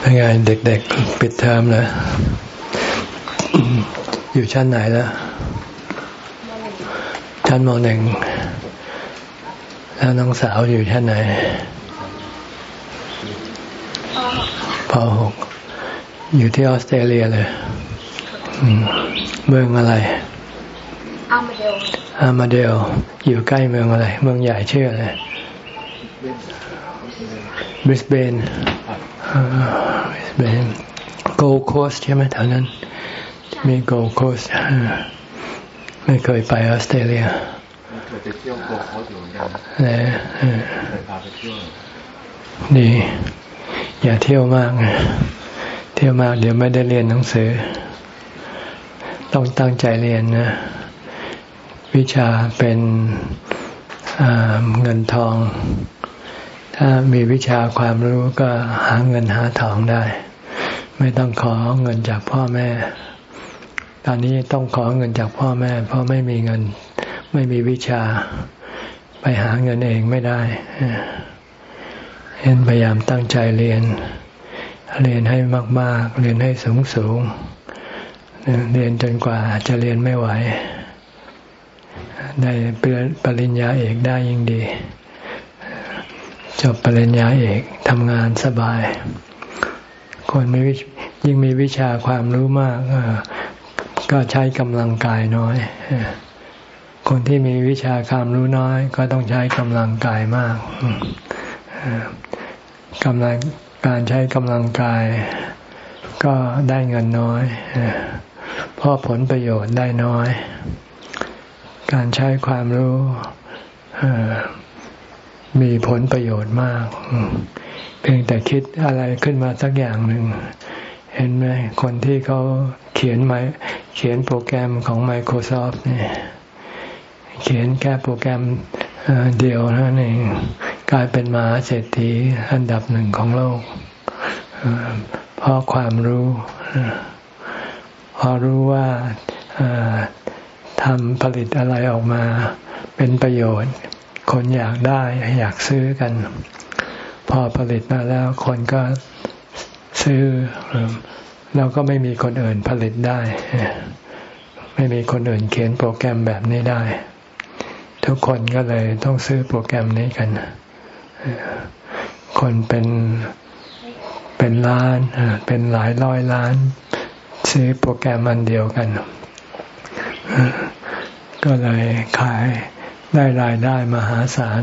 เป็นไงเด็กๆ ปิดเทอมแล้วอยู่ชั้นไหนแล้ว ชั้นมหนึ่งแล้วน้องสาวอยู่ชั้นไหนปหกอยู่ที่ออสเตรเลียเลยเมืองอะไร อามาเดลอามาเดล อยู่ใกล้เมืองอะไร เมืองใหญ่ชื่ออะไร บริสเบน เบน Gold Coast ใช่ไหมแถวนั้น มี Gold Coast ไม่เคยไปออสเตรเลียเคยไปเที่ยว Gold Coast อยู่เหมือนกันนะเคยพาไปเที่ยวดี อย่าเที่ยวมาก เที่ยวมากเดี๋ยวไม่ได้เรียนหนังสือ ต้องตั้งใจเรียนนะ วิชาเป็นเงินทอง ถ้ามีวิชาความรู้ก็หาเงินหาทองได้ ไม่ต้องขอเงินจากพ่อแม่ ตอนนี้ต้องขอเงินจากพ่อแม่ เพราะไม่มีเงิน ไม่มีวิชา ไปหาเงินเองไม่ได้เห็นพยายามตั้งใจเรียน เรียนให้มาก ๆ เรียนให้สูงสูงเรียนจนกว่าจะเรียนไม่ไหว ได้ปริญญาเอกได้ยิ่งดี จบปริญญาเอกทำงานสบาย คนไม่ยิ่งมีวิชาความรู้มาก ก็ใช้กำลังกายน้อย คนที่มีวิชาความรู้น้อย ก็ต้องใช้กำลังกายมากกำลังการใช้กำลังกาย ก็ได้เงินน้อยเพราะผลประโยชน์ได้น้อย การใช้ความรู้ มีผลประโยชน์มาก เพียงแต่คิดอะไรขึ้นมาสักอย่างหนึ่ง เห็นไหมคนที่เขาเขียนไมเขียนโปรแกรมของ Microsoft เนี่ยเขียนแค่โปรแกรมเดียวนั่นเองกลายเป็นมหาเศรษฐีอันดับหนึ่งของโลกเพราะความรู้ พอรู้ว่าทำผลิตอะไรออกมา เป็นประโยชน์ คนอยากได้อยากซื้อกัน พอผลิตมาแล้วคนก็ซื้อเราก็ไม่มีคนอื่นผลิตได้ ไม่มีคนอื่นเขียนโปรแกรมแบบนี้ได้ ทุกคนก็เลยต้องซื้อโปรแกรมนี้กัน คนเป็นเป็นล้านเป็นหลายร้อยล้าน ซื้อโปรแกรมอันเดียวกัน ก็เลยขาย ได้รายได้มหาศาล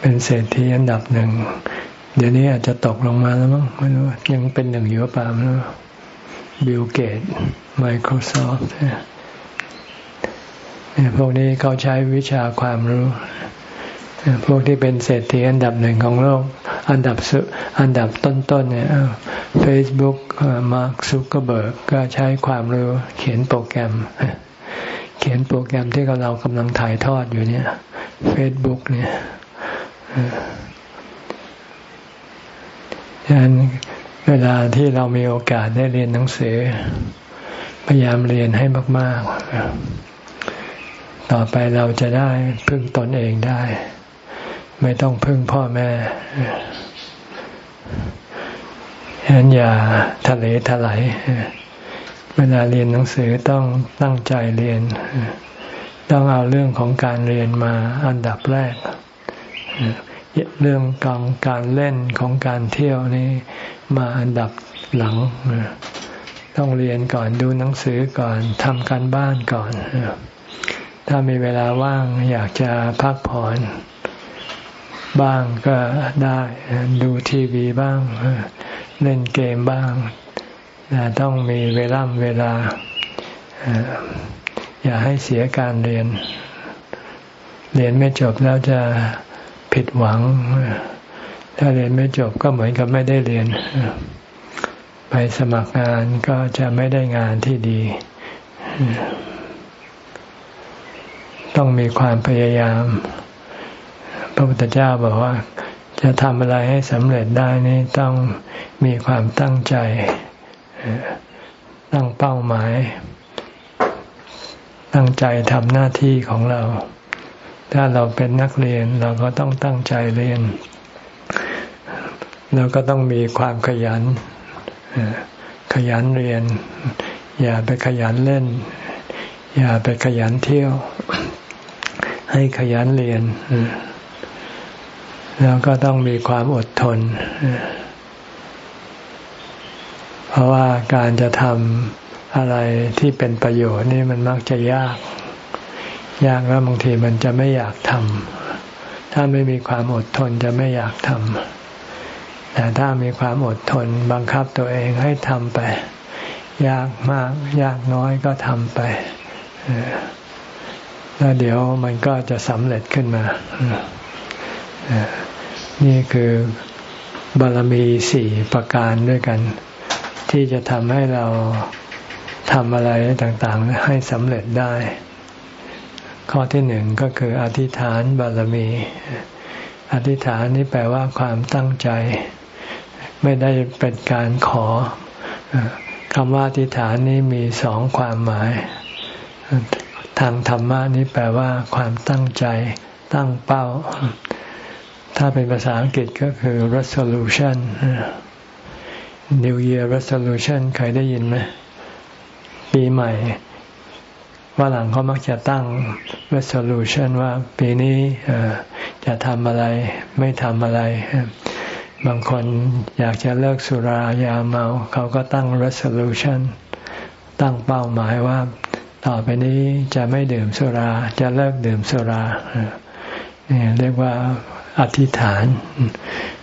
เป็นเศรษฐีอันดับหนึ่ง เดี๋ยวนี้อาจจะตกลงมาแล้วมั้งไม่รู้ยังเป็นหนึ่งอยู่ป่าไม่รู้บิลเกต Microsoft เนี่ยพวกนี้เขาใช้วิชาความรู้ พวกที่เป็นเศรษฐีอันดับหนึ่งของโลก อันดับสุอันดับต้นๆเนี่ย Facebook มาร์คซุกเกอร์เบิร์กก็ใช้ความรู้เขียนโปรแกรม เขียนโปรแกรมที่เรากำลังถ่ายทอดอยู่เนี่ยเฟซบุ๊กเนี่ยดังนั้นเวลาที่เรามีโอกาสได้เรียนหนังสือ พยายามเรียนให้มาก ๆ ต่อไปเราจะได้พึ่งตนเองได้ ไม่ต้องพึ่งพ่อแม่ฉะนั้นอย่าทะเลทลาย เวลาเรียนหนังสือต้องตั้งใจเรียน ต้องเอาเรื่องของการเรียนมาอันดับแรก เรื่องการการเล่นของการเที่ยวนี่มาอันดับหลัง ต้องเรียนก่อนดูหนังสือก่อนทำการบ้านก่อน ถ้ามีเวลาว่างอยากจะพักผ่อนบ้างก็ได้ดูทีวีบ้าง เล่นเกมบ้าง ต้องมีเวลาเวลา อย่าให้เสียการเรียน เรียนไม่จบแล้วจะผิดหวัง ถ้าเรียนไม่จบก็เหมือนกับไม่ได้เรียน ไปสมัครงานก็จะไม่ได้งานที่ดี ต้องมีความพยายาม พระพุทธเจ้าบอกว่า จะทำอะไรให้สำเร็จได้นี่ต้องมีความตั้งใจ ตั้งเป้าหมาย ตั้งใจทำหน้าที่ของเรา ถ้าเราเป็นนักเรียนเราก็ต้องตั้งใจเรียนแล้วก็ต้องมีความขยัน ขยันเรียน อย่าไปขยันเล่น อย่าไปขยันเที่ยว ให้ขยันเรียนแล้วก็ต้องมีความอดทนเเพราะว่าการจะทำอะไรที่เป็นประโยชน์นี่มันมักจะยาก ยากแล้วบางทีมันจะไม่อยากทำถ้าไม่มีความอดทนจะไม่อยากทำแต่ถ้ามีความอดทนบังคับตัวเองให้ทำไป ยากมาก ยากน้อยก็ทำไปแล้วเดี๋ยวมันก็จะสำเร็จขึ้นมานี่คือบารมีสี่ประการด้วยกัน ที่จะทำให้เราทำอะไรต่างๆ ให้สำเร็จได้ ข้อที่หนึ่งก็คืออธิษฐานบารมี อธิษฐานนี่แปลว่าความตั้งใจ ไม่ได้เป็นการขอคำว่าอธิษฐานนี้มีสองความหมาย ทางธรรมะนี้แปลว่า ความตั้งใจ ตั้งเป้า ถ้าเป็นภาษาอังกฤษก็คือ resolution New Year resolution เคยได้ยินไหมปีใหม่ว่าหลังเขามักจะตั้ง resolution ว่าปีนี้จะทำอะไรไม่ทำอะไร บางคนอยากจะเลิกสุรายาเมา เขาก็ตั้ง resolution ตั้งเป้าหมายว่า ต่อไปนี้จะไม่ดื่มสุรา จะเลิกดื่มสุราเนี่ยเรียกว่าอธิษฐาน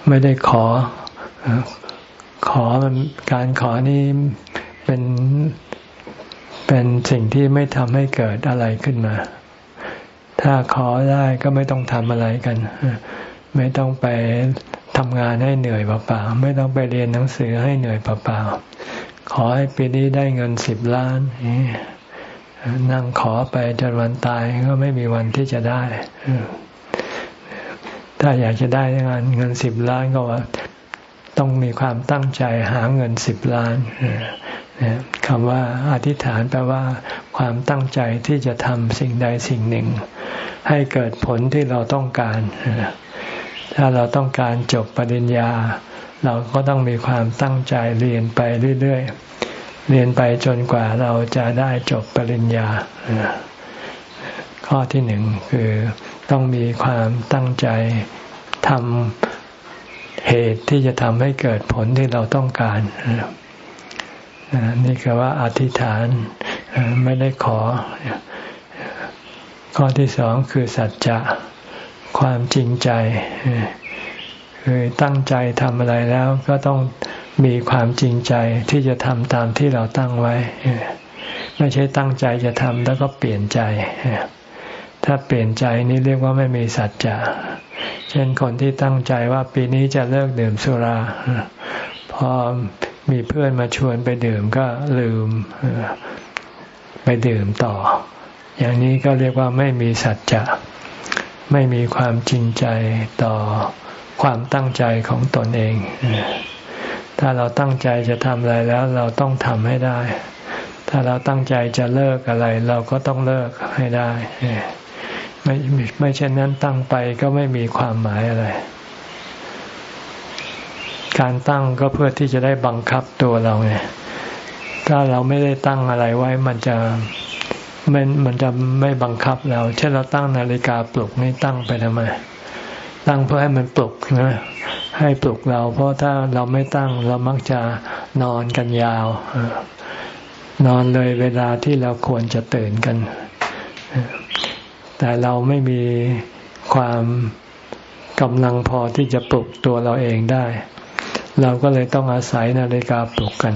ไม่ได้ขอ ขอมันการขอนี่เป็นเป็นสิ่งที่ไม่ทำให้เกิดอะไรขึ้นมา ถ้าขอได้ก็ไม่ต้องทำอะไรกัน ไม่ต้องไปทำงานให้เหนื่อยเปล่าๆไม่ต้องไปเรียนหนังสือให้เหนื่อยเปล่าๆขอให้ปีนี้ได้เงินสิบล้านนั่งขอไปจนวันตายก็ไม่มีวันที่จะได้ถ้าอยากจะได้งานเงินสิบล้านก็ว่า ต้องมีความตั้งใจหาเงินสิบล้านคำว่าอธิษฐานแปลว่า ความตั้งใจที่จะทำสิ่งใดสิ่งหนึ่ง ให้เกิดผลที่เราต้องการ ถ้าเราต้องการจบปริญญา เราก็ต้องมีความตั้งใจเรียนไปเรื่อยๆ เรียนไปจนกว่าเราจะได้จบปริญญา ข้อที่หนึ่งคือต้องมีความตั้งใจทำ เหตุที่จะทำให้เกิดผลที่เราต้องการนี่คือว่าอธิษฐานไม่ได้ขอ ข้อที่สองคือสัจจะความจริงใจคือตั้งใจทำอะไรแล้วก็ต้องมีความจริงใจที่จะทำตามที่เราตั้งไว้ ไม่ใช่ตั้งใจจะทำแล้วก็เปลี่ยนใจ ถ้าเปลี่ยนใจนี่เรียกว่าไม่มีสัจจะ เช่นคนที่ตั้งใจว่าปีนี้จะเลิกดื่มสุราพอมีเพื่อนมาชวนไปดื่มก็ลืมไปดื่มต่อ อย่างนี้ก็เรียกว่าไม่มีสัจจะไม่มีความจริงใจต่อความตั้งใจของตนเอง ถ้าเราตั้งใจจะทำอะไรแล้วเราต้องทำให้ได้ ถ้าเราตั้งใจจะเลิกอะไร เราก็ต้องเลิกให้ได้ ไม่ไม่เช่นนั้นตั้งไปก็ไม่มีความหมายอะไร การตั้งก็เพื่อที่จะได้บังคับตัวเราไงถ้าเราไม่ได้ตั้งอะไรไว้มันจะมันมันจะไม่บังคับเรา เช่นเราตั้งนาฬิกาปลุกนี่ตั้งไปทำไม ตั้งเพื่อให้มันปลุกนะให้ปลุกเรา เพราะถ้าเราไม่ตั้งเรามักจะนอนกันยาว นอนเลยเวลาที่เราควรจะตื่นกัน แต่เราไม่มีความกำลังพอที่จะปลุกตัวเราเองได้ เราก็เลยต้องอาศัยนาฬิกาปลุกกัน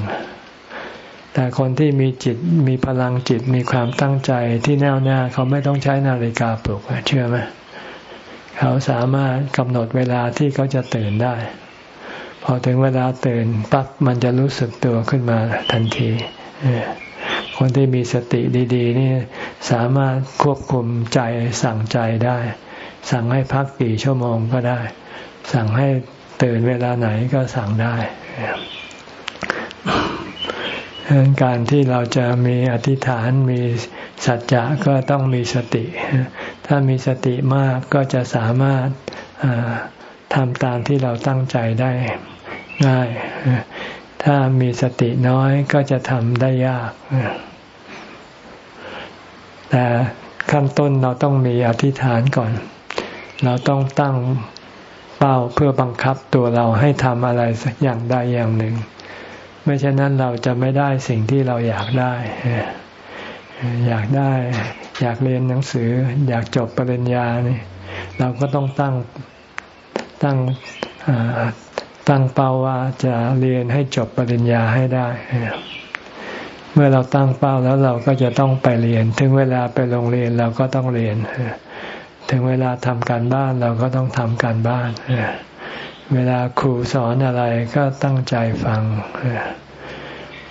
แต่คนที่มีจิตมีพลังจิตมีความตั้งใจที่แน่วแน่เขาไม่ต้องใช้นาฬิกาปลุกเชื่อไหมเขาสามารถกำหนดเวลาที่เขาจะตื่นได้ พอถึงเวลาตื่นปั๊บมันจะรู้สึกตัวขึ้นมาทันที คนที่มีสติดีๆนี่สามารถควบคุมใจสั่งใจได้ สั่งให้พักกี่ชั่วโมงก็ได้ สั่งให้ตื่นเวลาไหนก็สั่งได้ดังนั้นการที่เราจะมีอธิษฐานมีสัจจะก็ต้องมีสติ ถ้ามีสติมากก็จะสามารถทำตามที่เราตั้งใจได้ง่าย ถ้ามีสติน้อยก็จะทำได้ยาก แต่ขั้นต้นเราต้องมีอธิษฐานก่อน เราต้องตั้งเป้าเพื่อบังคับตัวเราให้ทำอะไรสักอย่างใดอย่างหนึ่ง ไม่เช่นนั้นเราจะไม่ได้สิ่งที่เราอยากได้ อยากได้ อยากเรียนหนังสือ อยากจบปริญญานี่เราก็ต้องตั้งตั้งตั้งเป้าว่าจะเรียนให้จบปริญญาให้ได้ เมื่อเราตั้งเป้าแล้วเราก็จะต้องไปเรียน ถึงเวลาไปโรงเรียนเราก็ต้องเรียน ถึงเวลาทำการบ้านเราก็ต้องทำการบ้าน เวลาครูสอนอะไรก็ตั้งใจฟัง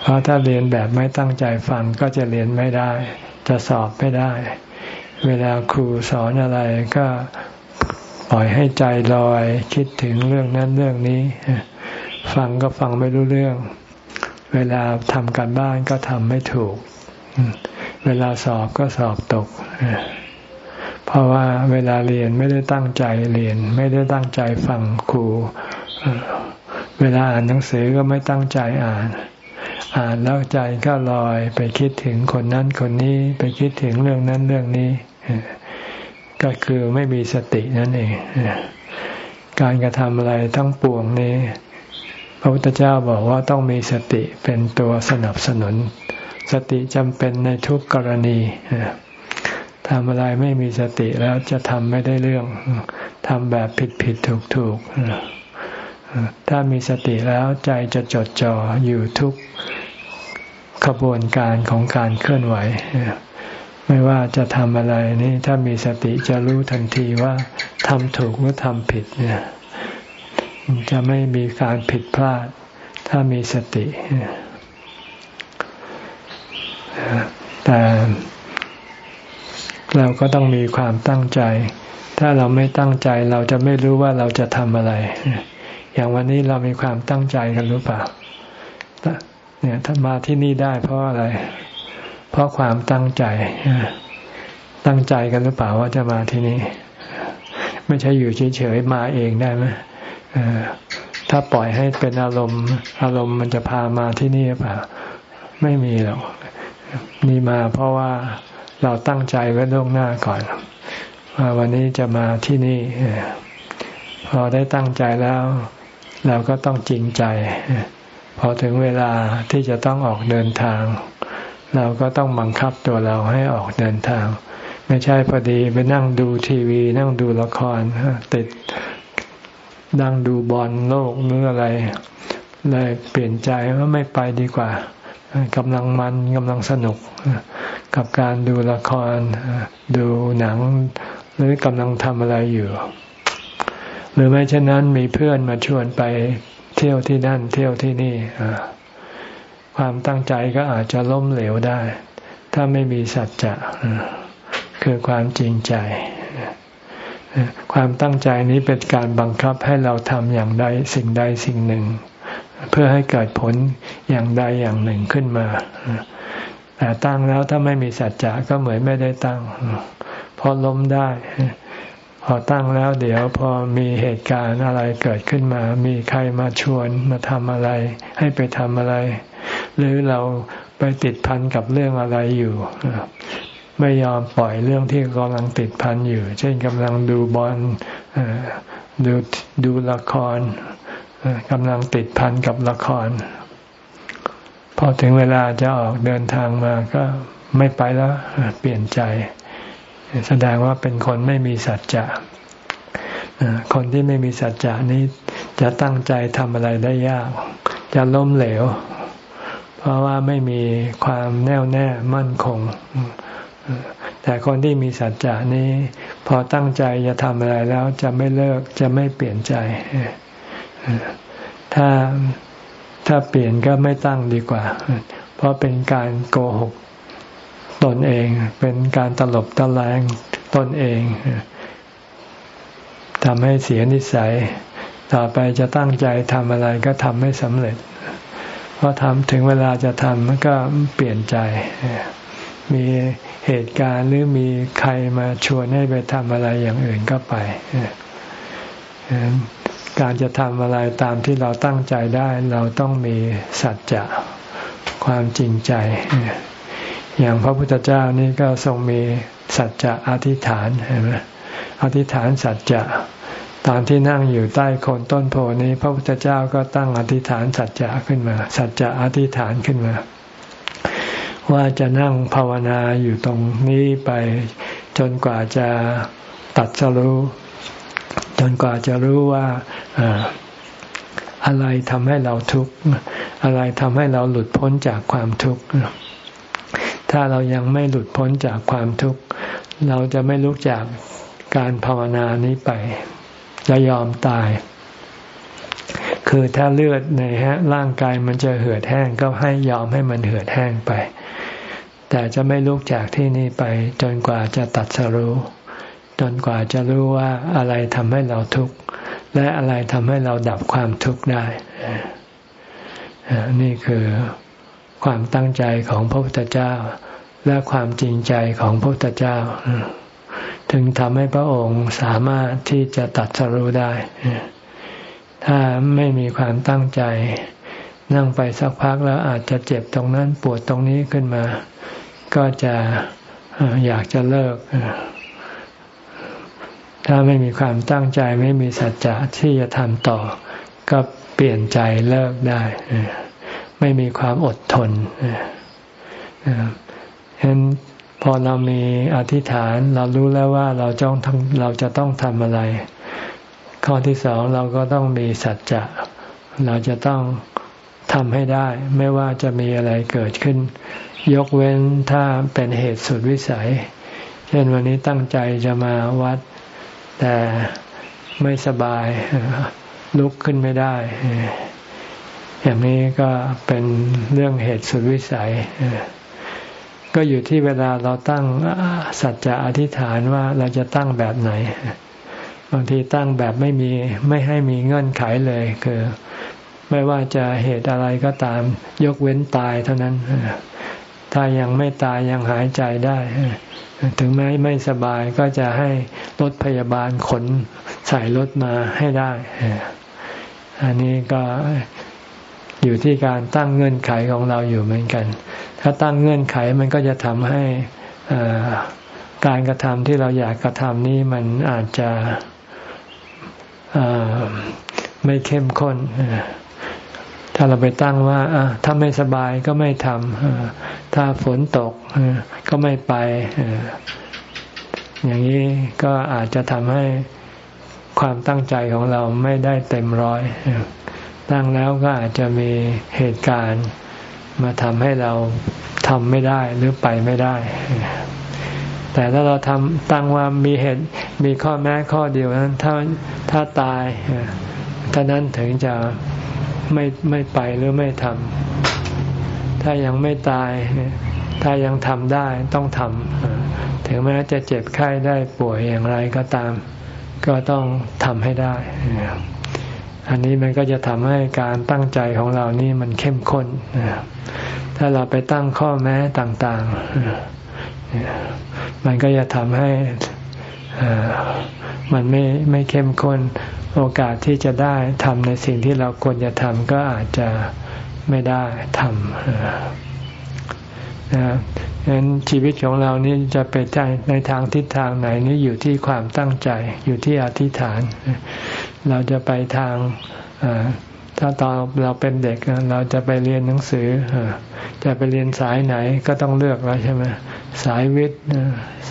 เพราะถ้าเรียนแบบไม่ตั้งใจฟังก็จะเรียนไม่ได้ จะสอบไม่ได้ เวลาครูสอนอะไรก็ปล่อยให้ใจลอยคิดถึงเรื่องนั้นเรื่องนี้ ฟังก็ฟังไม่รู้เรื่อง เวลาทำการบ้านก็ทำไม่ถูก เวลาสอบก็สอบตก เพราะว่าเวลาเรียนไม่ได้ตั้งใจเรียน ไม่ได้ตั้งใจฟังครู เวลาอ่านหนังสือก็ไม่ตั้งใจอ่าน อ่านแล้วใจก็ลอยไปคิดถึงคนนั้นคนนี้ไปคิดถึงเรื่องนั้นเรื่องนี้ก็คือไม่มีสตินั่นเอง การกระทำอะไรทั้งปวงนี้ พระพุทธเจ้าบอกว่าต้องมีสติเป็นตัวสนับสนุน สติจำเป็นในทุกกรณีทำอะไรไม่มีสติแล้วจะทำไม่ได้เรื่องทำแบบผิดผิดถูกถูกถ้ามีสติแล้วใจจะจดจ่ออยู่ทุกขบวนการของการเคลื่อนไหว ไม่ว่าจะทำอะไรนี่ถ้ามีสติจะรู้ทันทีว่าทำถูกหรือทำผิดเนี่ย จะไม่มีการผิดพลาด ถ้ามีสติ แต่เราก็ต้องมีความตั้งใจ ถ้าเราไม่ตั้งใจเราจะไม่รู้ว่าเราจะทำอะไร อย่างวันนี้เรามีความตั้งใจกันหรือเปล่า เนี่ยถ้ามาที่นี่ได้เพราะอะไร เพราะความตั้งใจ ตั้งใจกันหรือเปล่าว่าจะมาที่นี่ ไม่ใช่อยู่เฉยๆมาเองได้ไหม ถ้าปล่อยให้เป็นอารมณ์ อารมณ์มันจะพามาที่นี่หรือเปล่าไม่มีหรอกนี่มาเพราะว่าเราตั้งใจไว้ล่วงหน้าก่อนว่าวันนี้จะมาที่นี่พอได้ตั้งใจแล้ว เราก็ต้องจริงใจ พอถึงเวลาที่จะต้องออกเดินทาง เราก็ต้องบังคับตัวเราให้ออกเดินทาง ไม่ใช่พอดีไปนั่งดูทีวี นั่งดูละครติด นั่งดูบอลโลกหรืออะไร เลยเปลี่ยนใจว่าไม่ไปดีกว่ากำลังมันกำลังสนุก กับการดูละคร ดูหนัง หรือกำลังทำอะไรอยู่ หรือไม่เช่นนั้นมีเพื่อนมาชวนไปเที่ยวที่นั่นเที่ยวที่นี่ความตั้งใจก็อาจจะล้มเหลวได้ ถ้าไม่มีสัจจะคือความจริงใจ ความตั้งใจนี้เป็นการบังคับให้เราทำอย่างใดสิ่งใดสิ่งหนึ่ง เพื่อให้เกิดผลอย่างใดอย่างหนึ่งขึ้นมาแต่ตั้งแล้วถ้าไม่มีสัจจะก็เหมือนไม่ได้ตั้งพอล้มได้ พอตั้งแล้วเดี๋ยวพอมีเหตุการณ์อะไรเกิดขึ้นมา มีใครมาชวนมาทำอะไร ให้ไปทำอะไร หรือเราไปติดพันกับเรื่องอะไรอยู่ ไม่ยอมปล่อยเรื่องที่กำลังติดพันอยู่ เช่นกำลังดูบอลดูดูละครกำลังติดพันกับละคร พอถึงเวลาจะออกเดินทางมาก็ไม่ไปแล้วเปลี่ยนใจ แสดงว่าเป็นคนไม่มีสัจจะคนที่ไม่มีสัจจะนี้จะตั้งใจทำอะไรได้ยาก จะล้มเหลว เพราะว่าไม่มีความแน่วแน่มั่นคง แต่คนที่มีสัจจะนี้ พอตั้งใจจะทำอะไรแล้วจะไม่เลิกจะไม่เปลี่ยนใจ ถ้าถ้าเปลี่ยนก็ไม่ตั้งดีกว่า เพราะเป็นการโกหกตนเอง เป็นการตลบตะแลงตนเองทำให้เสียนิสัย ต่อไปจะตั้งใจทำอะไรก็ทำไม่สำเร็จพอทำถึงเวลาจะทำมันก็เปลี่ยนใจ มี เหตุการณ์หรือมีใครมาชวนให้ไปทำอะไรอย่างอื่นก็ไปการจะทำอะไรตามที่เราตั้งใจได้ เราต้องมีสัจจะความจริงใจ อย่างพระพุทธเจ้านี่ก็ทรงมีสัจจะอธิษฐานเห็นไหมอธิษฐานสัจจะตอนที่นั่งอยู่ใต้โคนต้นโพนี้ พระพุทธเจ้าก็ตั้งอธิษฐานสัจจะขึ้นมา สัจจะอธิษฐานขึ้นมา ว่าจะนั่งภาวนาอยู่ตรงนี้ไปจนกว่าจะตัดสรู้จนกว่าจะรู้ว่าอะไรทำให้เราทุกข์อะไรทำให้เราหลุดพ้นจากความทุกข์ถ้าเรายังไม่หลุดพ้นจากความทุกข์เราจะไม่ลุกจากการภาวนานี้ไป จะยอมตาย คือถ้าเลือดในร่างกายมันจะเหือดแห้งก็ให้ยอมให้มันเหือดแห้งไป แต่จะไม่ลุกจากที่นี่ไป จนกว่าจะตัดสรู้ จนกว่าจะรู้ว่าอะไรทำให้เราทุกข์ และอะไรทำให้เราดับความทุกข์ได้ นี่คือความตั้งใจของพระพุทธเจ้า และความจริงใจของพระพุทธเจ้า ถึงทำให้พระองค์สามารถที่จะตัดสรู้ได้ ถ้าไม่มีความตั้งใจ นั่งไปสักพักแล้วอาจจะเจ็บตรงนั้นปวดตรงนี้ขึ้นมา ก็จะอยากจะเลิก ถ้าไม่มีความตั้งใจไม่มีสัจจะที่จะทำต่อ ก็เปลี่ยนใจเลิกได้ ไม่มีความอดทนเห็นพอเรามีอธิษฐานเรารู้แล้วว่าเราจ้องเราจะต้องทำอะไร ข้อที่สองเราก็ต้องมีสัจจะ เราจะต้อง ทำให้ได้ไม่ว่าจะมีอะไรเกิดขึ้น ยกเว้นถ้าเป็นเหตุสุดวิสัย เช่นวันนี้ตั้งใจจะมาวัด แต่ไม่สบายลุกขึ้นไม่ได้ อย่างนี้ก็เป็นเรื่องเหตุสุดวิสัย ก็อยู่ที่เวลาเราตั้งสัจจะอธิษฐานว่าเราจะตั้งแบบไหน บางทีตั้งแบบไม่มีไม่ให้มีเงื่อนไขเลยคือ ไม่ว่าจะเหตุอะไรก็ตาม ยกเว้นตายเท่านั้น ถ้ายังไม่ตายยังหายใจได้ ถึงแม้ไม่สบายก็จะให้รถพยาบาลขนใส่รถมาให้ได้ อันนี้ก็อยู่ที่การตั้งเงื่อนไขของเราอยู่เหมือนกัน ถ้าตั้งเงื่อนไขมันก็จะทำให้การกระทำที่เราอยากกระทำนี้มันอาจจะไม่เข้มข้น ถ้าเราไปตั้งว่าถ้าไม่สบายก็ไม่ทำถ้าฝนตกก็ไม่ไป อย่างนี้ก็อาจจะทำให้ความตั้งใจของเราไม่ได้เต็มร้อยตั้งแล้วก็อาจจะมีเหตุการณ์มาทำให้เราทำไม่ได้หรือไปไม่ได้ แต่ถ้าเราทำตั้งว่ามีเหตุมีข้อแม้ข้อเดียวนั้น ถ้าถ้าตายท่านั้นถึงจะ ไม่ไม่ไปหรือไม่ทำถ้ายังไม่ตาย ถ้ายังทำได้ต้องทำถึงแม้จะเจ็บไข้ได้ป่วยอย่างไรก็ตาม ก็ต้องทำให้ได้ อันนี้มันก็จะทำให้การตั้งใจของเรานี่มันเข้มข้นถ้าเราไปตั้งข้อแม้ต่างๆมันก็จะทำให้มันไม่ไม่เข้มข้น โอกาสที่จะได้ทำในสิ่งที่เราควรจะทำก็อาจจะไม่ได้ทำนะฉะนั้นชีวิตของเรานี่จะไปใจในทางทิศทางไหนนี่อยู่ที่ความตั้งใจอยู่ที่อธิษฐาน เราจะไปทางถ้าตอนเราเป็นเด็กเราจะไปเรียนหนังสือจะไปเรียนสายไหนก็ต้องเลือกแล้วใช่ไหมสายวิทย์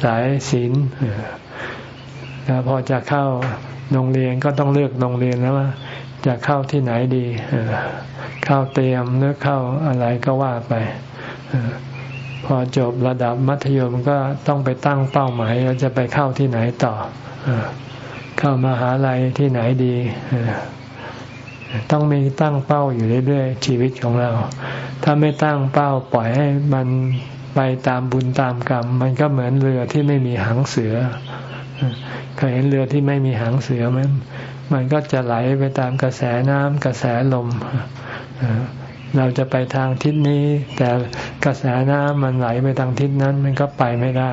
สายศิลป์พอจะเข้า โรงเรียนก็ต้องเลือกโรงเรียนแล้วว่าจะเข้าที่ไหนดีเข้าเตรียมหรือเข้าอะไรก็ว่าไปพอจบระดับมัธยมก็ต้องไปตั้งเป้าหมายว่าจะไปเข้าที่ไหนต่อเข้ามาหาลัยที่ไหนดีต้องมีตั้งเป้าอยู่เรื่อยๆชีวิตของเรา ถ้าไม่ตั้งเป้าปล่อยให้มันไปตามบุญตามกรรม มันก็เหมือนเรือที่ไม่มีหางเสือ เคยเห็นเรือที่ไม่มีหางเสือไหมมันก็จะไหลไปตามกระแสน้ำกระแสลมเราจะไปทางทิศนี้ แต่กระแสน้ำมันไหลไปทางทิศนั้นมันก็ไปไม่ได้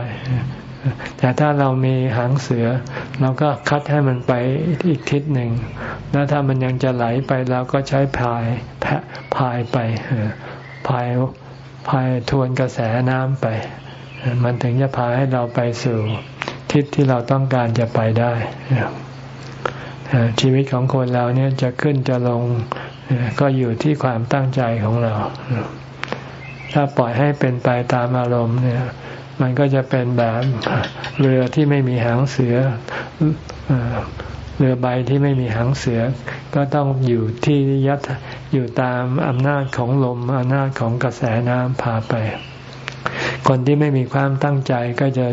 แต่ถ้าเรามีหางเสือ เราก็คัดให้มันไปอีกทิศหนึ่ง แล้วถ้ามันยังจะไหลไปเราก็ใช้พายพายไปพายพายทวนกระแสน้ำไป มันถึงจะพาให้เราไปสู่ทิศที่เราต้องการจะไปได้ชีวิตของคนเราเนี่ยจะขึ้นจะลงก็อยู่ที่ความตั้งใจของเรา ถ้าปล่อยให้เป็นไปตามอารมณ์เนี่ย มันก็จะเป็นแบบเรือที่ไม่มีหางเสือเรือใบที่ไม่มีหางเสือ ก็ต้องอยู่ที่ยัดอยู่ตามอำนาจของลมอำนาจของกระแสน้ำพาไป คนที่ไม่มีความตั้งใจก็จะ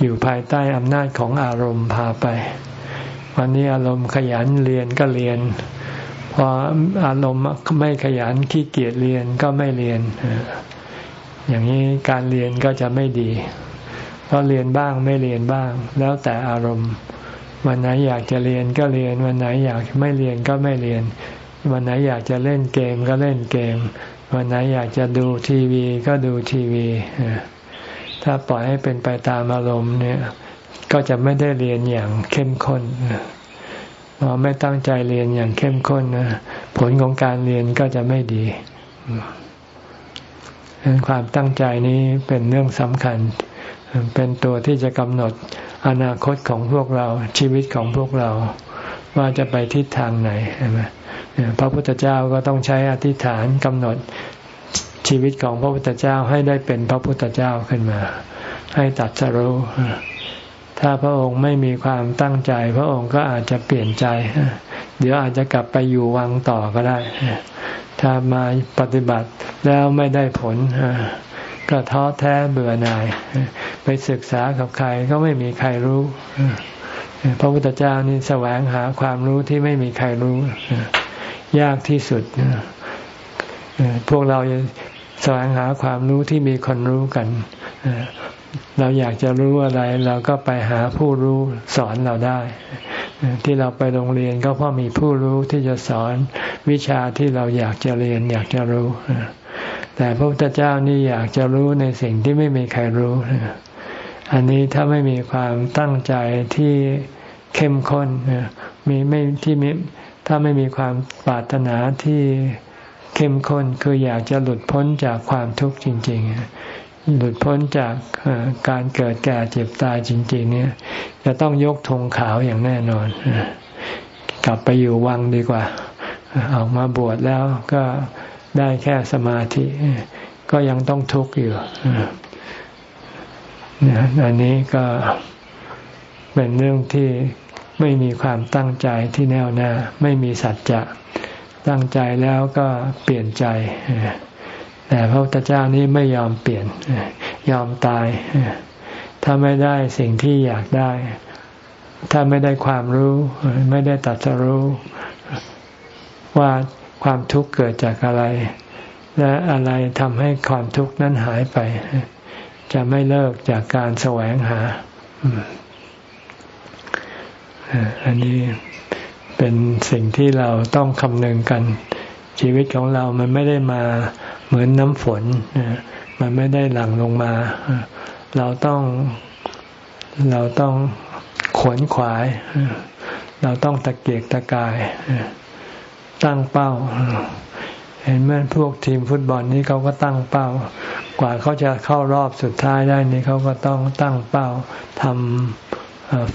อยู่ภายใต้อำนาจของอารมณ์พาไป วันนี้อารมณ์ขยันเรียนก็เรียน พออารมณ์ไม่ขยันขี้เกียจเรียนก็ไม่เรียน อย่างนี้การเรียนก็จะไม่ดีเพราะเรียนบ้างไม่เรียนบ้าง แล้วแต่อารมณ์ วันไหนอยากจะเรียนก็เรียน วันไหนอยากไม่เรียนก็ไม่เรียน วันไหนอยากจะเล่นเกมก็เล่นเกม วันไหนอยากจะดูทีวีก็ดูทีวี ถ้าปล่อยให้เป็นไปตามอารมณ์เนี่ย ก็จะไม่ได้เรียนอย่างเข้มข้นพอไม่ตั้งใจเรียนอย่างเข้มข้นนะผลของการเรียนก็จะไม่ดีความตั้งใจนี้เป็นเรื่องสำคัญ เป็นตัวที่จะกำหนดอนาคตของพวกเราชีวิตของพวกเรา ว่าจะไปทิศทางไหนใช่ไหม พระพุทธเจ้าก็ต้องใช้อธิษฐานกำหนดชีวิตของพระพุทธเจ้าให้ได้เป็นพระพุทธเจ้าขึ้นมา ให้ตัดสรู้ถ้าพระองค์ไม่มีความตั้งใจ พระองค์ก็อาจจะเปลี่ยนใจ เดี๋ยวอาจจะกลับไปอยู่วังต่อก็ได้ ถ้ามาปฏิบัติแล้วไม่ได้ผล ก็ท้อแท้เบื่อหน่าย ไปศึกษากับใครก็ไม่มีใครรู้ พระพุทธเจ้านี่แสวงหาความรู้ที่ไม่มีใครรู้ ยากที่สุดพวกเราแสวงหาความรู้ที่มีคนรู้กันเราอยากจะรู้อะไร เราก็ไปหาผู้รู้สอนเราได้ ที่เราไปโรงเรียนก็เพราะมีผู้รู้ที่จะสอนวิชาที่เราอยากจะเรียน อยากจะรู้ แต่พระพุทธเจ้านี่อยากจะรู้ในสิ่งที่ไม่มีใครรู้ อันนี้ถ้าไม่มีความตั้งใจที่เข้มข้นมีไม่ที่มี ถ้าไม่มีความปรารถนาที่เข้มข้นคืออยากจะหลุดพ้นจากความทุกข์จริง ๆ หลุดพ้นจากการเกิดแก่เจ็บตายจริง ๆ เนี่ย จะต้องยกธงขาวอย่างแน่นอน กลับไปอยู่วังดีกว่า ออกมาบวชแล้วก็ได้แค่สมาธิ ก็ยังต้องทุกข์อยู่อันนี้ก็เป็นเรื่องที่ ไม่มีความตั้งใจที่แน่วแน่ไม่มีสัจจะตั้งใจแล้วก็เปลี่ยนใจ แต่พระพุทธเจ้านี้ไม่ยอมเปลี่ยนยอมตาย ถ้าไม่ได้สิ่งที่อยากได้ ถ้าไม่ได้ความรู้ ไม่ได้ตัดสรู้ ว่าความทุกข์เกิดจากอะไร และอะไรทำให้ความทุกข์นั้นหายไป จะไม่เลิกจากการแสวงหา อันนี้เป็นสิ่งที่เราต้องคำนึงกัน ชีวิตของเรามันไม่ได้มาเหมือนน้ำฝน มันไม่ได้หลั่งลงมา เราต้องเราต้องขวนขวาย เราต้องตะเกียกตะกาย ตั้งเป้า เห็นไหมพวกทีมฟุตบอลนี้เขาก็ตั้งเป้า กว่าเขาจะเข้ารอบสุดท้ายได้นี่เขาก็ต้องตั้งเป้าทำ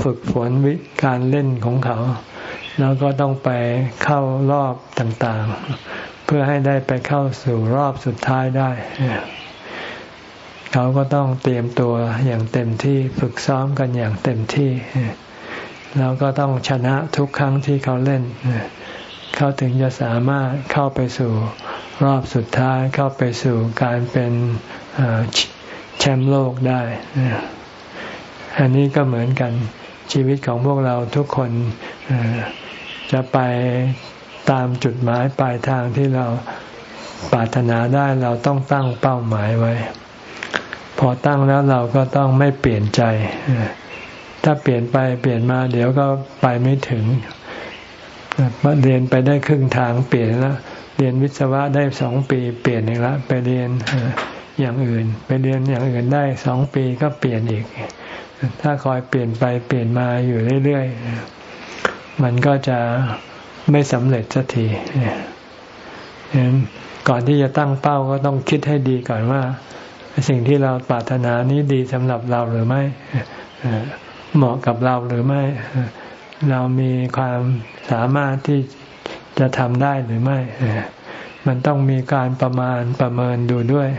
ฝึกฝนวิการเล่นของเขา แล้วก็ต้องไปเข้ารอบต่างๆ เพื่อให้ได้ไปเข้าสู่รอบสุดท้ายได้ เขาก็ต้องเตรียมตัวอย่างเต็มที่ฝึกซ้อมกันอย่างเต็มที่ แล้วก็ต้องชนะทุกครั้งที่เขาเล่น เขาถึงจะสามารถเข้าไปสู่รอบสุดท้ายเข้าไปสู่การเป็นแชมป์โลกได้ อันนี้ก็เหมือนกันชีวิตของพวกเราทุกคนจะไปตามจุดหมายปลายทางที่เราปรารถนาได้เราต้องตั้งเป้าหมายไว้ พอตั้งแล้วเราก็ต้องไม่เปลี่ยนใจ ถ้าเปลี่ยนไปเปลี่ยนมาเดี๋ยวก็ไปไม่ถึงเรียนไปได้ครึ่งทางเปลี่ยนแล้วเรียนวิศวะได้สองปี เปลี่ยนอีกแล้วไปเรียนอย่างอื่น ไปเรียนอย่างอื่นได้สองปีก็เปลี่ยนอีก ถ้าคอยเปลี่ยนไปเปลี่ยนมาอยู่เรื่อยๆ มันก็จะไม่สำเร็จสักทีฉะนั้นก่อนที่จะตั้งเป้าก็ต้องคิดให้ดีก่อนว่า สิ่งที่เราปรารถนานี้ดีสำหรับเราหรือไม่เหมาะกับเราหรือไม่ เรามีความสามารถที่จะทำได้หรือไม่ มันต้องมีการประมาณประเมินดูด้วย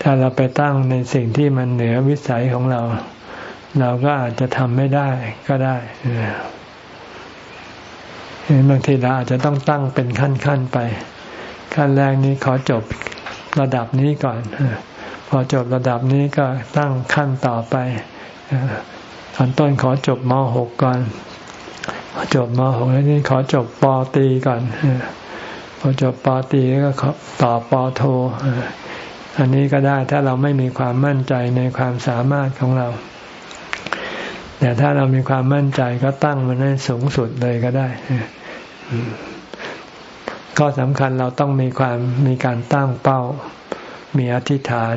ถ้าเราไปตั้งในสิ่งที่มันเหนือวิสัยของเรา เราก็อาจจะทำไม่ได้ก็ได้บางทีเราอาจจะต้องตั้งเป็นขั้นๆไป ขั้นแรกนี้ขอจบระดับนี้ก่อน พอจบระดับนี้ก็ตั้งขั้นต่อไปตอนต้นขอจบม .6 ก่อน จบม .6 แล้วนี่ขอจบปตีก่อน พอจบปตีก็ต่อปโท อันนี้ก็ได้ถ้าเราไม่มีความมั่นใจในความสามารถของเรา แต่ถ้าเรามีความมั่นใจก็ตั้งมันให้สูงสุดเลยก็ได้ก็สำคัญเราต้องมีความมีการตั้งเป้า มีอธิษฐาน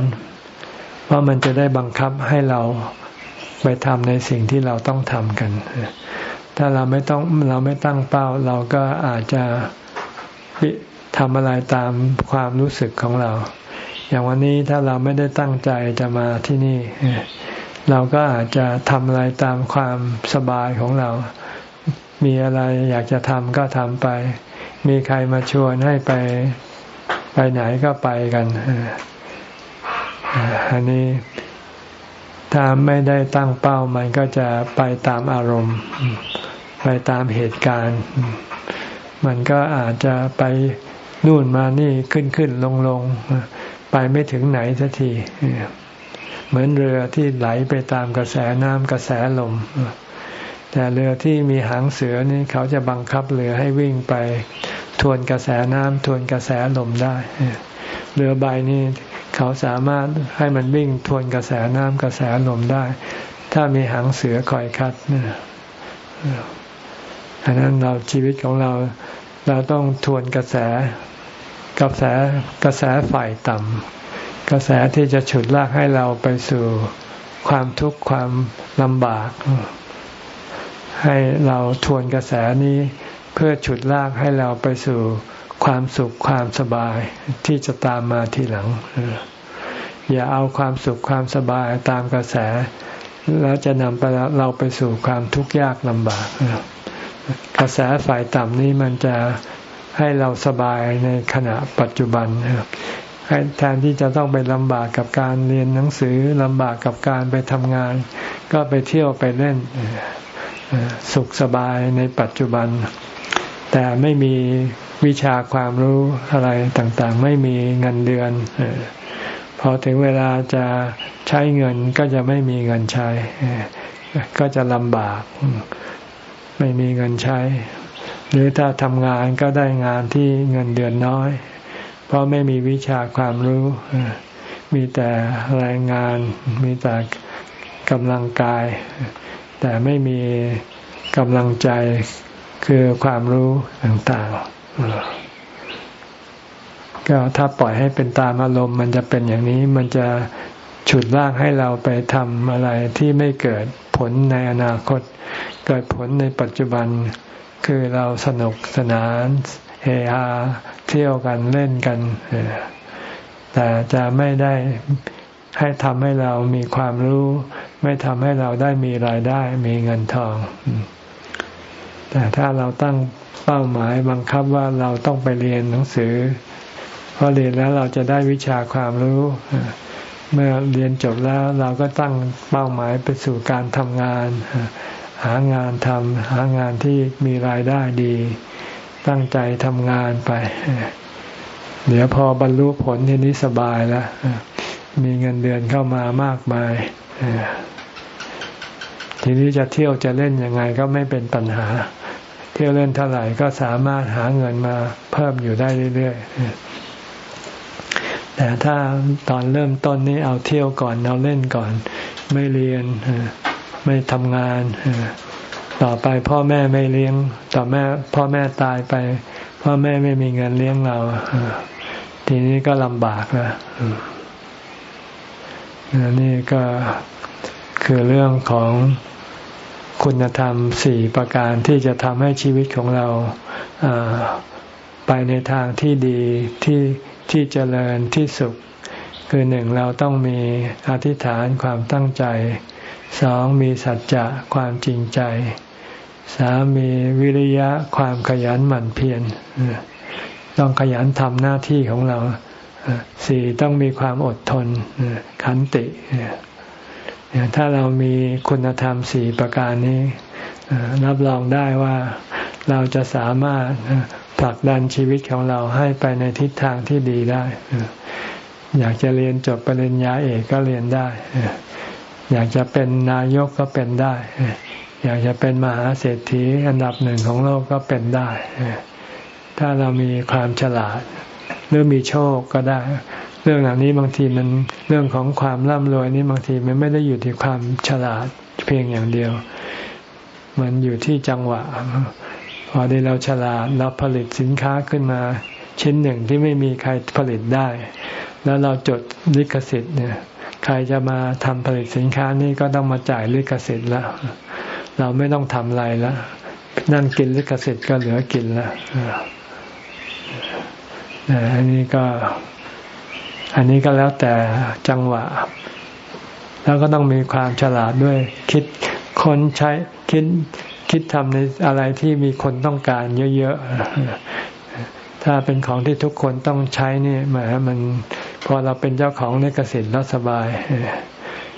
เพรามันจะได้บังคับให้เราไปทำในสิ่งที่เราต้องทำกัน ถ้าเราไม่ต้องเราไม่ตั้งเป้า เราก็อาจจะทำอะไรตามความรู้สึกของเรา อย่างวันนี้ถ้าเราไม่ได้ตั้งใจจะมาที่นี่ เราก็อาจจะทำอะไรตามความสบายของเรา มีอะไรอยากจะทำก็ทำไป มีใครมาชวนให้ไปไปไหนก็ไปกันอันนี้ถ้าไม่ได้ตั้งเป้ามันก็จะไปตามอารมณ์ ไปตามเหตุการณ์ มันก็อาจจะไปนู่นมานี่ขึ้นขึ้นลงลง ไปไม่ถึงไหนสักที เหมือนเรือที่ไหลไปตามกระแสน้ำกระแสลม แต่เรือที่มีหางเสือนี่เขาจะบังคับเรือให้วิ่งไปทวนกระแสน้ำทวนกระแสลมได้ เรือใบนี้เขาสามารถให้มันวิ่งทวนกระแสน้ำกระแสลมได้ ถ้ามีหางเสือคอยคัดเนี่ยอันนั้นเราชีวิตของเราเราต้องทวนกระแส กระแสกระแสฝ่ายต่ำกระแสที่จะฉุดลากให้เราไปสู่ความทุกข์ความลำบาก ให้เราทวนกระแสนี้เพื่อฉุดลากให้เราไปสู่ความสุขความสบายที่จะตามมาทีหลัง อย่าเอาความสุขความสบายตามกระแส แล้วจะนำไปเราไปสู่ความทุกข์ยากลำบาก กระแสฝ่ายต่ำนี้มันจะ ให้เราสบายในขณะปัจจุบันให้แทนที่จะต้องไปลำบากกับการเรียนหนังสือลำบากกับการไปทำงาน ก็ไปเที่ยวไปเล่นสุขสบายในปัจจุบัน แต่ไม่มีวิชาความรู้อะไรต่างๆ ไม่มีเงินเดือนพอถึงเวลาจะใช้เงินก็จะไม่มีเงินใช้ ก็จะลำบาก ไม่มีเงินใช้ หรือถ้าทำงานก็ได้งานที่เงินเดือนน้อย เพราะไม่มีวิชาความรู้ มีแต่แรงงาน มีแต่กำลังกาย แต่ไม่มีกำลังใจคือความรู้ต่างๆ ก็ถ้าปล่อยให้เป็นตามอารมณ์ มันจะเป็นอย่างนี้มันจะฉุดลากให้เราไปทำอะไรที่ไม่เกิดผลในอนาคต เกิดผลในปัจจุบัน คือเราสนุกสนานเฮฮาเที่ยวกันเล่นกัน แต่จะไม่ได้ให้ทำให้เรามีความรู้ ไม่ทำให้เราได้มีรายได้มีเงินทอง แต่ถ้าเราตั้งเป้าหมายบังคับว่าเราต้องไปเรียนหนังสือพอเรียนแล้วเราจะได้วิชาความรู้ เมื่อเรียนจบแล้วเราก็ตั้งเป้าหมายไปสู่การทำงาน หางานทำหางานที่มีรายได้ดี ตั้งใจทำงานไป เดี๋ยวพอบรรลุผลทีนี้สบายแล้วมีเงินเดือนเข้ามามากมายทีนี้จะเที่ยวจะเล่นยังไงก็ไม่เป็นปัญหา เที่ยวเล่นเท่าไหร่ก็สามารถหาเงินมาเพิ่มอยู่ได้เรื่อยๆแต่ถ้าตอนเริ่มต้นนี้เอาเที่ยวก่อนเอาเล่นก่อน ไม่เรียน ไม่ทำงาน ต่อไปพ่อแม่ไม่เลี้ยง ต่อแม่พ่อแม่ตายไป พ่อแม่ไม่มีเงินเลี้ยงเราทีนี้ก็ลำบากแล้วนี่ก็คือเรื่องของคุณธรรมสี่ประการที่จะทำให้ชีวิตของเราไปในทางที่ดีที่ที่เจริญที่สุข คือหนึ่งเราต้องมีอธิษฐานความตั้งใจ สองมีสัจจะความจริงใจ สามมีวิริยะความขยันหมั่นเพียรต้องขยันทำหน้าที่ของเราสี่ต้องมีความอดทนขันติถ้าเรามีคุณธรรมสี่ประการนี้รับรองได้ว่าเราจะสามารถผลักดันชีวิตของเราให้ไปในทิศทางที่ดีได้ อยากจะเรียนจบปริญญาเอกก็เรียนได้ อยากจะเป็นนายกก็เป็นได้ อยากจะเป็นมหาเศรษฐีอันดับหนึ่งของโลกก็เป็นได้ ถ้าเรามีความฉลาด หรือมีโชคก็ได้ เรื่องเหล่านี้บางทีมันเรื่องของความร่ำรวยนี่บางทีมันไม่ได้อยู่ที่ความฉลาดเพียงอย่างเดียว มันอยู่ที่จังหวะ พอได้เราฉลาดเราผลิตสินค้าขึ้นมา ชิ้นหนึ่งที่ไม่มีใครผลิตได้ แล้วเราจดลิขสิทธิ์เนี่ย ใครจะมาทำผลิตสินค้านี่ก็ต้องมาจ่ายลิขสิทธิ์แล้วเราไม่ต้องทำอะไรแล้วนั่นกินลิขสิทธิ์ก็เหลือกินแล้วอันนี้ก็ อันนี้ก็แล้วแต่จังหวะ แล้วก็ต้องมีความฉลาดด้วย คิดคนใช้คิดคิดทำในอะไรที่มีคนต้องการเยอะๆถ้าเป็นของที่ทุกคนต้องใช้นี่หมายมัน พอเราเป็นเจ้าของลิขสิทธิ์แล้วสบาย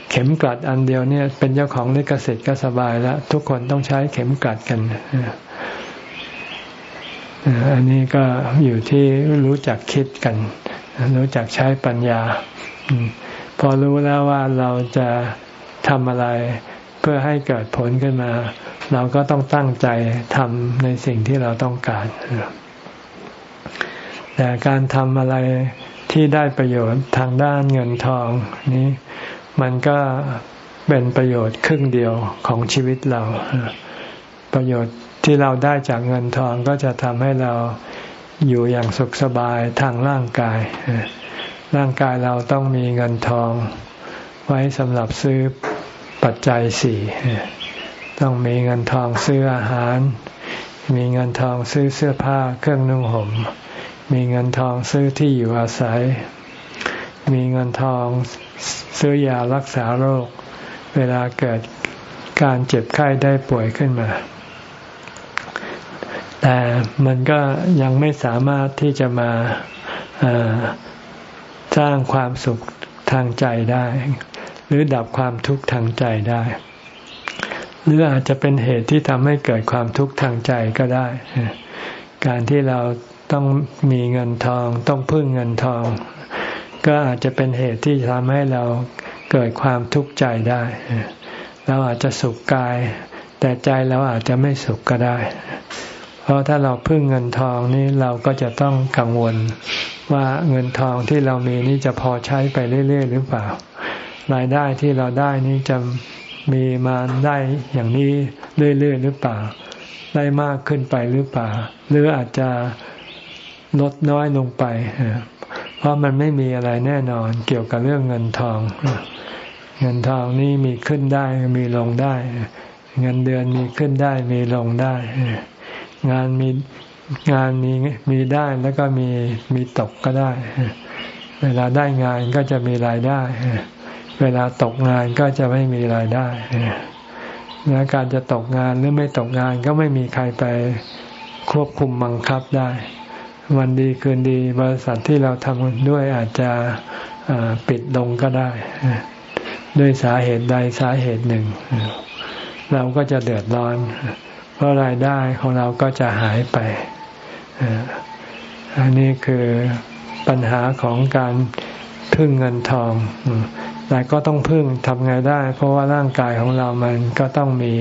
เข็มกลัดอันเดียวเนี่ย เป็นเจ้าของลิขสิทธิ์ก็สบายแล้วทุกคนต้องใช้เข็มกลัดกันอันนี้ก็อยู่ที่รู้จักคิดกัน รู้จักใช้ปัญญา พอรู้แล้วว่าเราจะทำอะไรเพื่อให้เกิดผลขึ้นมา เราก็ต้องตั้งใจทำในสิ่งที่เราต้องการแต่การทำอะไร ที่ได้ประโยชน์ทางด้านเงินทองนี้มันก็เป็นประโยชน์ครึ่งเดียวของชีวิตเรา ประโยชน์ที่เราได้จากเงินทองก็จะทำให้เราอยู่อย่างสุขสบายทางร่างกาย ร่างกายเราต้องมีเงินทอง ไว้สำหรับซื้อปัจจัยสี่ต้องมีเงินทองซื้ออาหาร มีเงินทองซื้อเสื้อผ้าเครื่องนุ่งห่ม มีเงินทองซื้อที่อยู่อาศัย มีเงินทองซื้อยารักษาโรค เวลาเกิดการเจ็บไข้ได้ป่วยขึ้นมา แต่มันก็ยังไม่สามารถที่จะมาสร้างความสุขทางใจได้ หรือดับความทุกข์ทางใจได้ หรืออาจจะเป็นเหตุที่ทำให้เกิดความทุกข์ทางใจก็ได้ การที่เรา ต้องมีเงินทอง ต้องพึ่งเงินทอง ก็อาจจะเป็นเหตุที่ทำให้เราเกิดความทุกข์ใจได้ เราอาจจะสุขกาย แต่ใจเราอาจจะไม่สุขก็ได้ เพราะถ้าเราพึ่งเงินทองนี่เราก็จะต้องกังวลว่าเงินทองที่เรามีนี่จะพอใช้ไปเรื่อย ๆ หรือเปล่า รายได้ที่เราได้นี่จะมีมาได้อย่างนี้เรื่อย ๆ หรือเปล่า ได้มากขึ้นไปหรือเปล่า หรืออาจจะ ลดน้อยลงไป เพราะมันไม่มีอะไรแน่นอนเกี่ยวกับเรื่องเงินทอง เงินทองนี่มีขึ้นได้มีลงได้ เงินเดือนมีขึ้นได้มีลงได้ งานมีงานมีมีได้แล้วก็มีมีตกก็ได้ เวลาได้งานก็จะมีรายได้ เวลาตกงานก็จะไม่มีรายได้และการจะตกงานหรือไม่ตกงานก็ไม่มีใครไปควบคุมบังคับได้ วันดีคืนดีบริษัทที่เราทำด้วยอาจจะปิดลงก็ได้ ด้วยสาเหตุใดสาเหตุหนึ่ง เราก็จะเดือดร้อน เพราะรายได้ของเราก็จะหายไป อันนี้คือปัญหาของการพึ่งเงินทอง แต่ก็ต้องพึ่งทำไงได้ เพราะว่าร่างกายของเรามันก็ต้องมี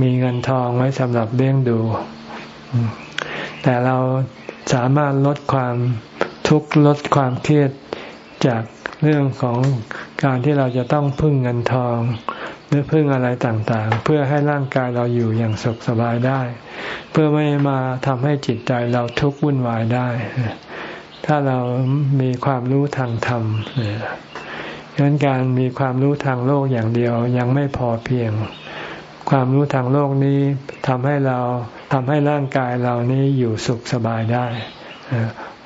มีเงินทองไว้สำหรับเลี้ยงดู แต่เราสามารถลดความทุกข์ลดความเครียดจากเรื่องของการที่เราจะต้องพึ่งเงินทอง หรือพึ่งอะไรต่างๆ เพื่อให้ร่างกายเราอยู่อย่างสุขสบายได้ เพื่อไม่มาทำให้จิตใจเราทุกข์วุ่นวายได้ ถ้าเรามีความรู้ทางธรรมดังนั้นการมีความรู้ทางโลกอย่างเดียวยังไม่พอเพียง ความรู้ทางโลกนี้ทำให้เรา ทำให้ร่างกายเรานี้อยู่สุขสบายได้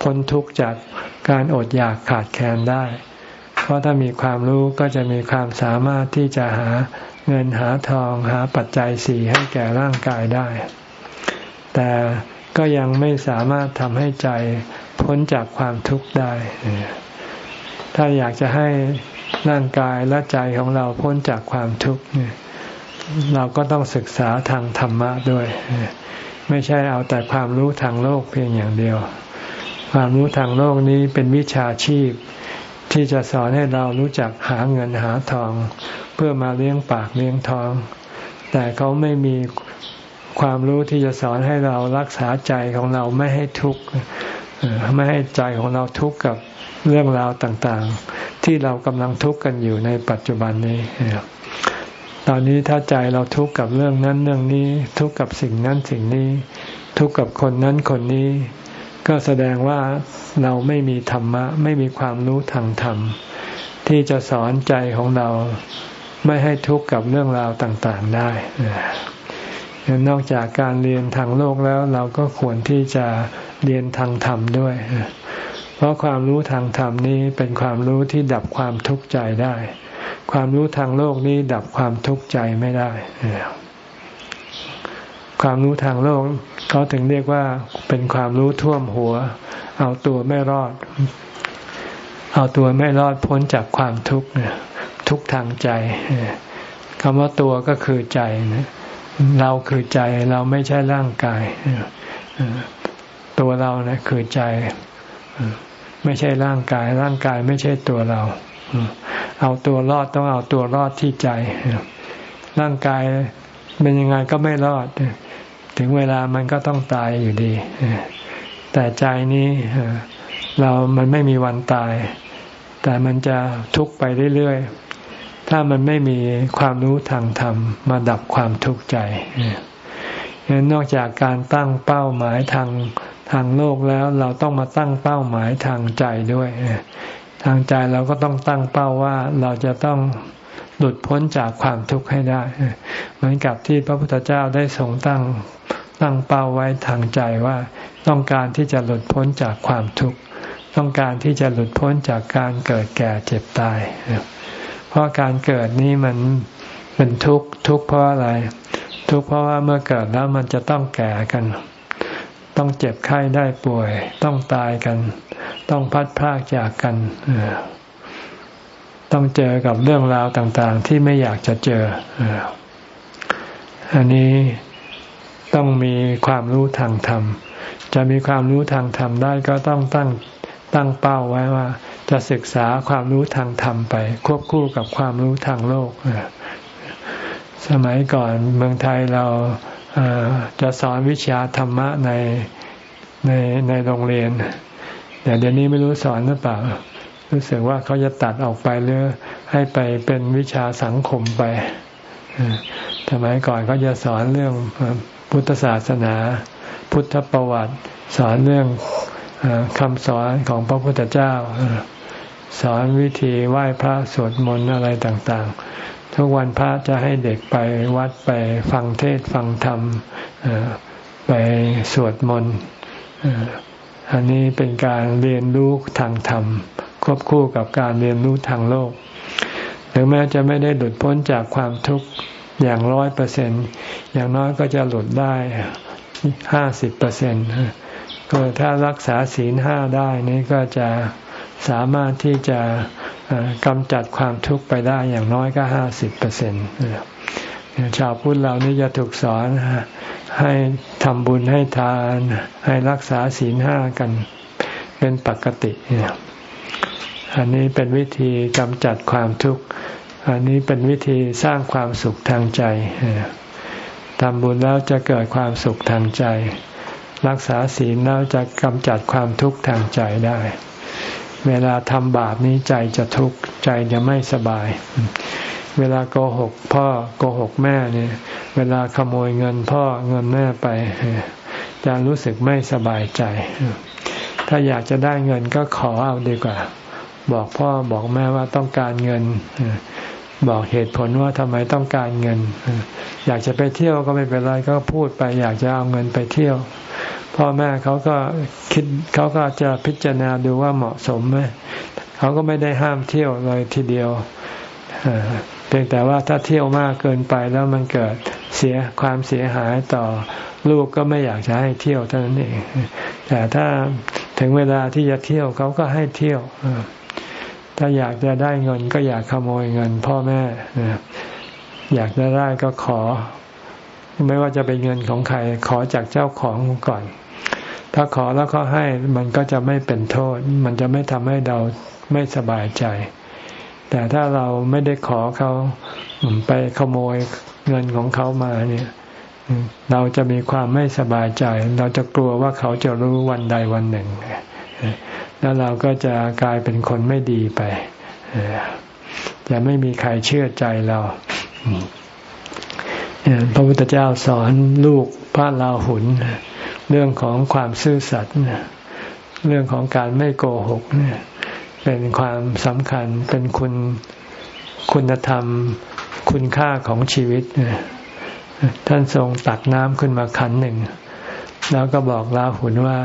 พ้นทุกข์จากการอดอยากขาดแคลนได้ เพราะถ้ามีความรู้ก็จะมีความสามารถที่จะหาเงินหาทองหาปัจจัยสี่ให้แก่ร่างกายได้ แต่ก็ยังไม่สามารถทำให้ใจพ้นจากความทุกข์ได้ ถ้าอยากจะให้ร่างกายและใจของเราพ้นจากความทุกข์เเราก็ต้องศึกษาทางธรรมะด้วย ไม่ใช่เอาแต่ความรู้ทางโลกเพียงอย่างเดียว ความรู้ทางโลกนี้เป็นวิชาชีพ ที่จะสอนให้เรารู้จักหาเงินหาทอง เพื่อมาเลี้ยงปากเลี้ยงท้อง แต่เขาไม่มีความรู้ที่จะสอนให้เรารักษาใจของเราไม่ให้ทุกข์ไม่ให้ใจของเราทุกข์กับเรื่องราวต่างๆ ที่เรากำลังทุกข์กันอยู่ในปัจจุบันนี้ ตอนนี้ถ้าใจเราทุกข์กับเรื่องนั้นเรื่องนี้ ทุกข์กับสิ่งนั้นสิ่งนี้ ทุกข์กับคนนั้นคนนี้ ก็แสดงว่าเราไม่มีธรรมะ ไม่มีความรู้ทางธรรม ที่จะสอนใจของเราไม่ให้ทุกข์กับเรื่องราวต่างๆได้นอกจากการเรียนทางโลกแล้วเราก็ควรที่จะเรียนทางธรรมด้วย เพราะความรู้ทางธรรมนี้เป็นความรู้ที่ดับความทุกข์ใจได้ ความรู้ทางโลกนี้ดับความทุกข์ใจไม่ได้ ความรู้ทางโลกเขาถึงเรียกว่าเป็นความรู้ท่วมหัว เอาตัวไม่รอด เอาตัวไม่รอดพ้นจากความทุกข์ทุกทางใจคำว่าตัวก็คือใจเราคือใจเราไม่ใช่ร่างกายตัวเราเนะคือใจ ไม่ใช่ร่างกาย ร่างกายไม่ใช่ตัวเรา เอาตัวรอดต้องเอาตัวรอดที่ใจ ร่างกายเป็นยังไงก็ไม่รอด ถึงเวลามันก็ต้องตายอยู่ดี แต่ใจนี้เรามันไม่มีวันตาย แต่มันจะทุกข์ไปเรื่อยๆ ถ้ามันไม่มีความรู้ทางธรรม มาดับความทุกข์ใจนอกจากการตั้งเป้าหมายทางทางโลกแล้วเราต้องมาตั้งเป้าหมายทางใจด้วย ทางใจเราก็ต้องตั้งเป้าว่าเราจะต้องหลุดพ้นจากความทุกข์ให้ได้ เหมือนกับที่พระพุทธเจ้าได้ทรงตั้งตั้งเป้าไว้ทางใจว่า ต้องการที่จะหลุดพ้นจากความทุกข์ต้องการที่จะหลุดพ้นจากการเกิดแก่เจ็บตาย เพราะการเกิดนี้มันเป็นทุกข์ทุกข์เพราะอะไร ทุกข์เพราะว่าเมื่อเกิดแล้วมันจะต้องแก่กัน ต้องเจ็บไข้ได้ป่วย ต้องตายกัน ต้องพัดพรากจากกันต้องเจอกับเรื่องราวต่างๆ ที่ไม่อยากจะเจออันนี้ต้องมีความรู้ทางธรรม จะมีความรู้ทางธรรมได้ก็ต้องตั้งตั้งเป้าไว้ว่า จะศึกษาความรู้ทางธรรมไป ควบคู่กับความรู้ทางโลก สมัยก่อนเมืองไทยเราจะสอนวิชาธรรมะในในในโรงเรียน แต่เดี๋ยวนี้ไม่รู้สอนหรือเปล่า รู้สึกว่าเขาจะตัดออกไปหรือให้ไปเป็นวิชาสังคมไปสมัยก่อนเขาจะสอนเรื่องพุทธศาสนา พุทธประวัติ สอนเรื่องคำสอนของพระพุทธเจ้า สอนวิธีไหว้พระสวดมนต์อะไรต่างๆ ทุกวันพระจะให้เด็กไปวัดไปฟังเทศฟังธรรมไปสวดมนต์ อันนี้เป็นการเรียนรู้ทางธรรม ควบคู่กับการเรียนรู้ทางโลกถึงแม้จะไม่ได้หลุดพ้นจากความทุกข์อย่างร้อยเปอร์เซ็นอย่างน้อยก็จะหลุดได้ห้าสิบเปอร์เซ็นต์ก็ถ้ารักษาศีลห้าได้นี่ก็จะสามารถที่จะกำจัดความทุกข์ไปได้อย่างน้อยก็ห้าสิบเปอร์เซ็นต์ ชาวพุทธเรานี่จะถูกสอนให้ทำบุญให้ทาน ให้รักษาศีลห้ากันเป็นปกติ อันนี้เป็นวิธีกำจัดความทุกข์ อันนี้เป็นวิธีสร้างความสุขทางใจทำบุญแล้วจะเกิดความสุขทางใจ รักษาศีลแล้วจะกำจัดความทุกข์ทางใจได้ เวลาทำบาปนี้ใจจะทุกข์ใจจะไม่สบาย เวลาโกหกพ่อโกหกแม่เนี่ย เวลาขโมยเงินพ่อเงินแม่ไป จะรู้สึกไม่สบายใจ ถ้าอยากจะได้เงินก็ขอเอาดีกว่า บอกพ่อบอกแม่ว่าต้องการเงิน บอกเหตุผลว่าทำไมต้องการเงิน อยากจะไปเที่ยวก็ไม่เป็นไรก็พูดไปอยากจะเอาเงินไปเที่ยว พ่อแม่เขาก็คิดเขาก็จะพิจารณาดูว่าเหมาะสมไหมเขาก็ไม่ได้ห้ามเที่ยวเลยทีเดียว พียงแต่ว่าถ้าเที่ยวมากเกินไปแล้วมันเกิดเสียความเสียหายต่อลูกก็ไม่อยากจะให้เที่ยวเท่านั้นเองแต่ถ้าถึงเวลาที่จะเที่ยวเขาก็ให้เที่ยวถ้าอยากจะได้เงินก็อยากขโมยเงิน พ่อแม่อยากจะได้ก็ขอ ไม่ว่าจะเป็นเงินของใคร ขอจากเจ้าของก่อน ถ้าขอแล้วเขาให้มันก็จะไม่เป็นโทษ มันจะไม่ทำให้เราไม่สบายใจ แต่ถ้าเราไม่ได้ขอเขาไปขโมยเงินของเขามาเนี่ย เราจะมีความไม่สบายใจ เราจะกลัวว่าเขาจะรู้วันใดวันหนึ่ง แล้วเราก็จะกลายเป็นคนไม่ดีไป จะไม่มีใครเชื่อใจเราพระพุทธเจ้าสอนลูกพระลาหุน เรื่องของความซื่อสัตย์เรื่องของการไม่โกหกเนี่ย เป็นความสำคัญเป็นคุณคุณธรรม คุณค่าของชีวิต ท่านทรงตักน้ำขึ้นมาขันหนึ่ง แล้วก็บอกลาหุนว่า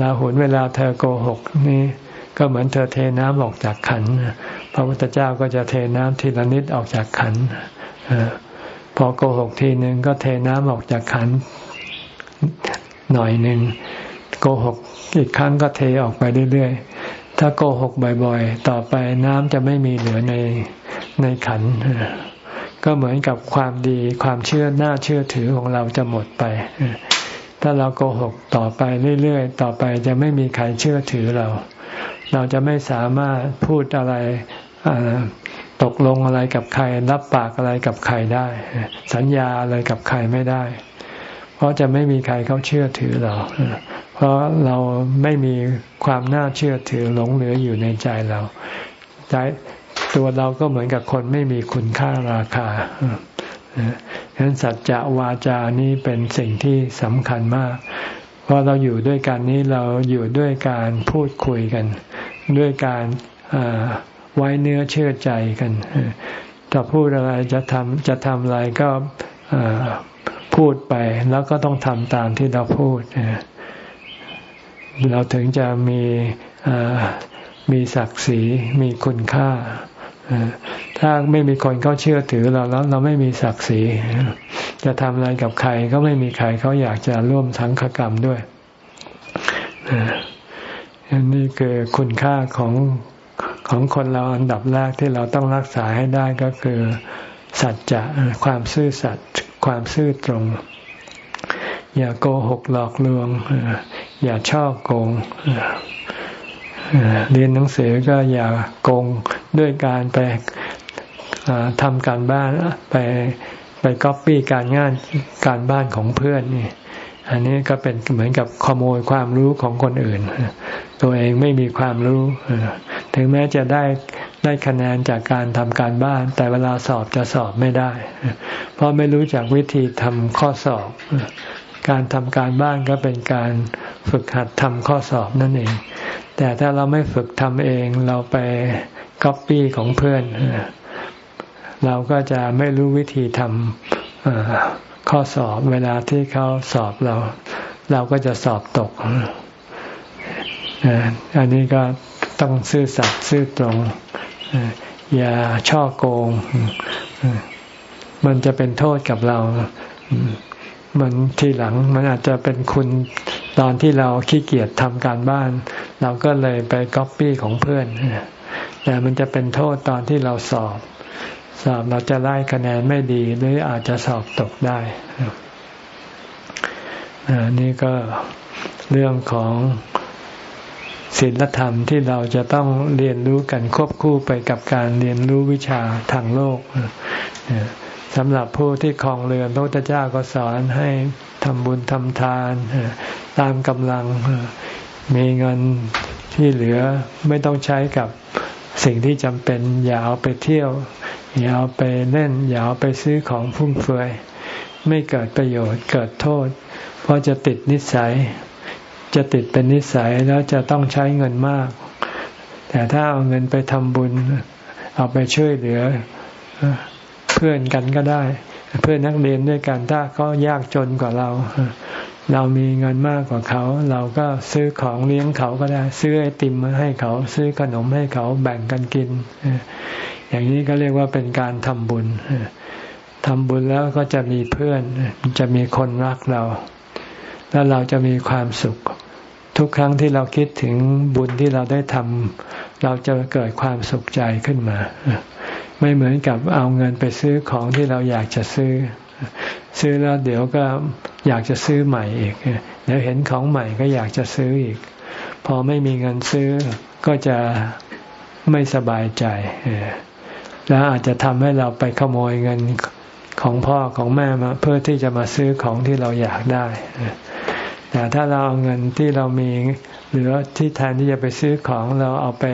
ลาหุนเวลาเธอโกหกนี่ก็เหมือนเธอเทน้ำออกจากขันพระพุทธเจ้าก็จะเทน้ำทีละนิดออกจากขันพอโกหกทีหนึ่งก็เทน้ำออกจากขันหน่อยหนึ่งโกหกอีกครั้งก็เทออกไปเรื่อยๆ ถ้าโกหกบ่อยๆ ต่อไปน้ำจะไม่มีเหลือในในขัน ก็เหมือนกับความดีความเชื่อหน้าเชื่อถือของเราจะหมดไป ถ้าเราโกหกต่อไปเรื่อยๆ ต่อไปจะไม่มีใครเชื่อถือเรา เราจะไม่สามารถพูดอะไรตกลงอะไรกับใคร รับปากอะไรกับใครได้ สัญญาอะไรกับใครไม่ได้ เพราะจะไม่มีใครเขาเชื่อถือเรา ราะเราไม่มีความน่าเชื่อถือหลงเหลืออยู่ในใจเราใจตัวเราก็เหมือนกับคนไม่มีคุณค่าราคาฉะนั้นสัจจะวาจานี้เป็นสิ่งที่สำคัญมาก เพราะเราอยู่ด้วยกันนี้เราอยู่ด้วยการพูดคุยกัน ด้วยการไว้เนื้อเชื่อใจกันจะพูดอะไรจะทำจะทำอะไรก็พูดไปแล้วก็ต้องทำตามที่เราพูด เราถึงจะมีมีศักดิ์ศรีมีคุณค่าถ้าไม่มีคนเขาเชื่อถือเราแล้วเราไม่มีศักดิ์ศรีจะทำอะไรกับใครก็ไม่มีใครเขาอยากจะร่วมสังฆกรรมด้วยอันนี้คือคุณค่าของของคนเราอันดับแรกที่เราต้องรักษาให้ได้ก็คือ สัจจะความซื่อสัตย์ความซื่อตรง อย่าโกหกหลอกลวง อย่าช่อโกงเรียนหนังสือก็อย่าโกงด้วยการไปทำการบ้านไปไปก๊อปปี้การงานการบ้านของเพื่อนนี่อันนี้ก็เป็นเหมือนกับขโมยความรู้ของคนอื่น ตัวเองไม่มีความรู้ ถึงแม้จะได้ได้คะแนนจากการทำการบ้าน แต่เวลาสอบจะสอบไม่ได้ เพราะไม่รู้จักวิธีทำข้อสอบ การทำการบ้านก็เป็นการ ฝึกหัดทำข้อสอบนั่นเอง แต่ถ้าเราไม่ฝึกทำเองเราไปก๊อปปี้ของเพื่อน เราก็จะไม่รู้วิธีทำข้อสอบเวลาที่เขาสอบเรา เราก็จะสอบตก อันนี้ก็ต้องซื่อสัตย์ซื่อตรง อย่าช่อโกง มันจะเป็นโทษกับเรา มันทีหลังมันอาจจะเป็นคุณ ตอนที่เราขี้เกียจทำการบ้าน เราก็เลยไปก๊อปปี้ของเพื่อน แต่มันจะเป็นโทษตอนที่เราสอบ สอบเราจะได้คะแนนไม่ดี หรืออาจจะสอบตกได้นี่ก็เรื่องของศีลธรรมที่เราจะต้องเรียนรู้กันควบคู่ไปกับการเรียนรู้วิชาทางโลก สำหรับผู้ที่คลองเรือนพระพุทธเจ้าก็สอนให้ทำบุญทำทานตามกำลังมีเงินที่เหลือไม่ต้องใช้กับสิ่งที่จำเป็น อย่าเอาไปเที่ยว อย่าเอาไปเล่น อย่าเอาไปซื้อของฟุ่มเฟือย ไม่เกิดประโยชน์เกิดโทษ เพราะจะติดนิสัย จะติดเป็นนิสัยแล้วจะต้องใช้เงินมากแทแต่ถ้าเอาเงินไปทำบุญ เอาไปช่วยเหลือ เพื่อนกันก็ได้ เพื่อนนักเรียนด้วยกันถ้าเขายากจนกว่าเรา เรามีเงินมากกว่าเขา เราก็ซื้อของเลี้ยงเขาก็ได้ ซื้อไอติมมาให้เขา ซื้อขนมให้เขาแบ่งกันกิน อย่างนี้ก็เรียกว่าเป็นการทำบุญทำบุญแล้วก็จะมีเพื่อน จะมีคนรักเรา แล้วเราจะมีความสุข ทุกครั้งที่เราคิดถึงบุญที่เราได้ทำเราจะเกิดความสุขใจขึ้นมา ไม่เหมือนกับเอาเงินไปซื้อของที่เราอยากจะซื้อ ซื้อแล้วเดี๋ยวก็อยากจะซื้อใหม่อีก เดี๋ยวเห็นของใหม่ก็อยากจะซื้ออีก พอไม่มีเงินซื้อก็จะไม่สบายใจแล้วอาจจะทำให้เราไปขโมยเงินของพ่อของแม่มาเพื่อที่จะมาซื้อของที่เราอยากได้แต่ถ้าเราเอาเงินที่เรามีเหลือที่แทนที่จะไปซื้อของเราเอาไป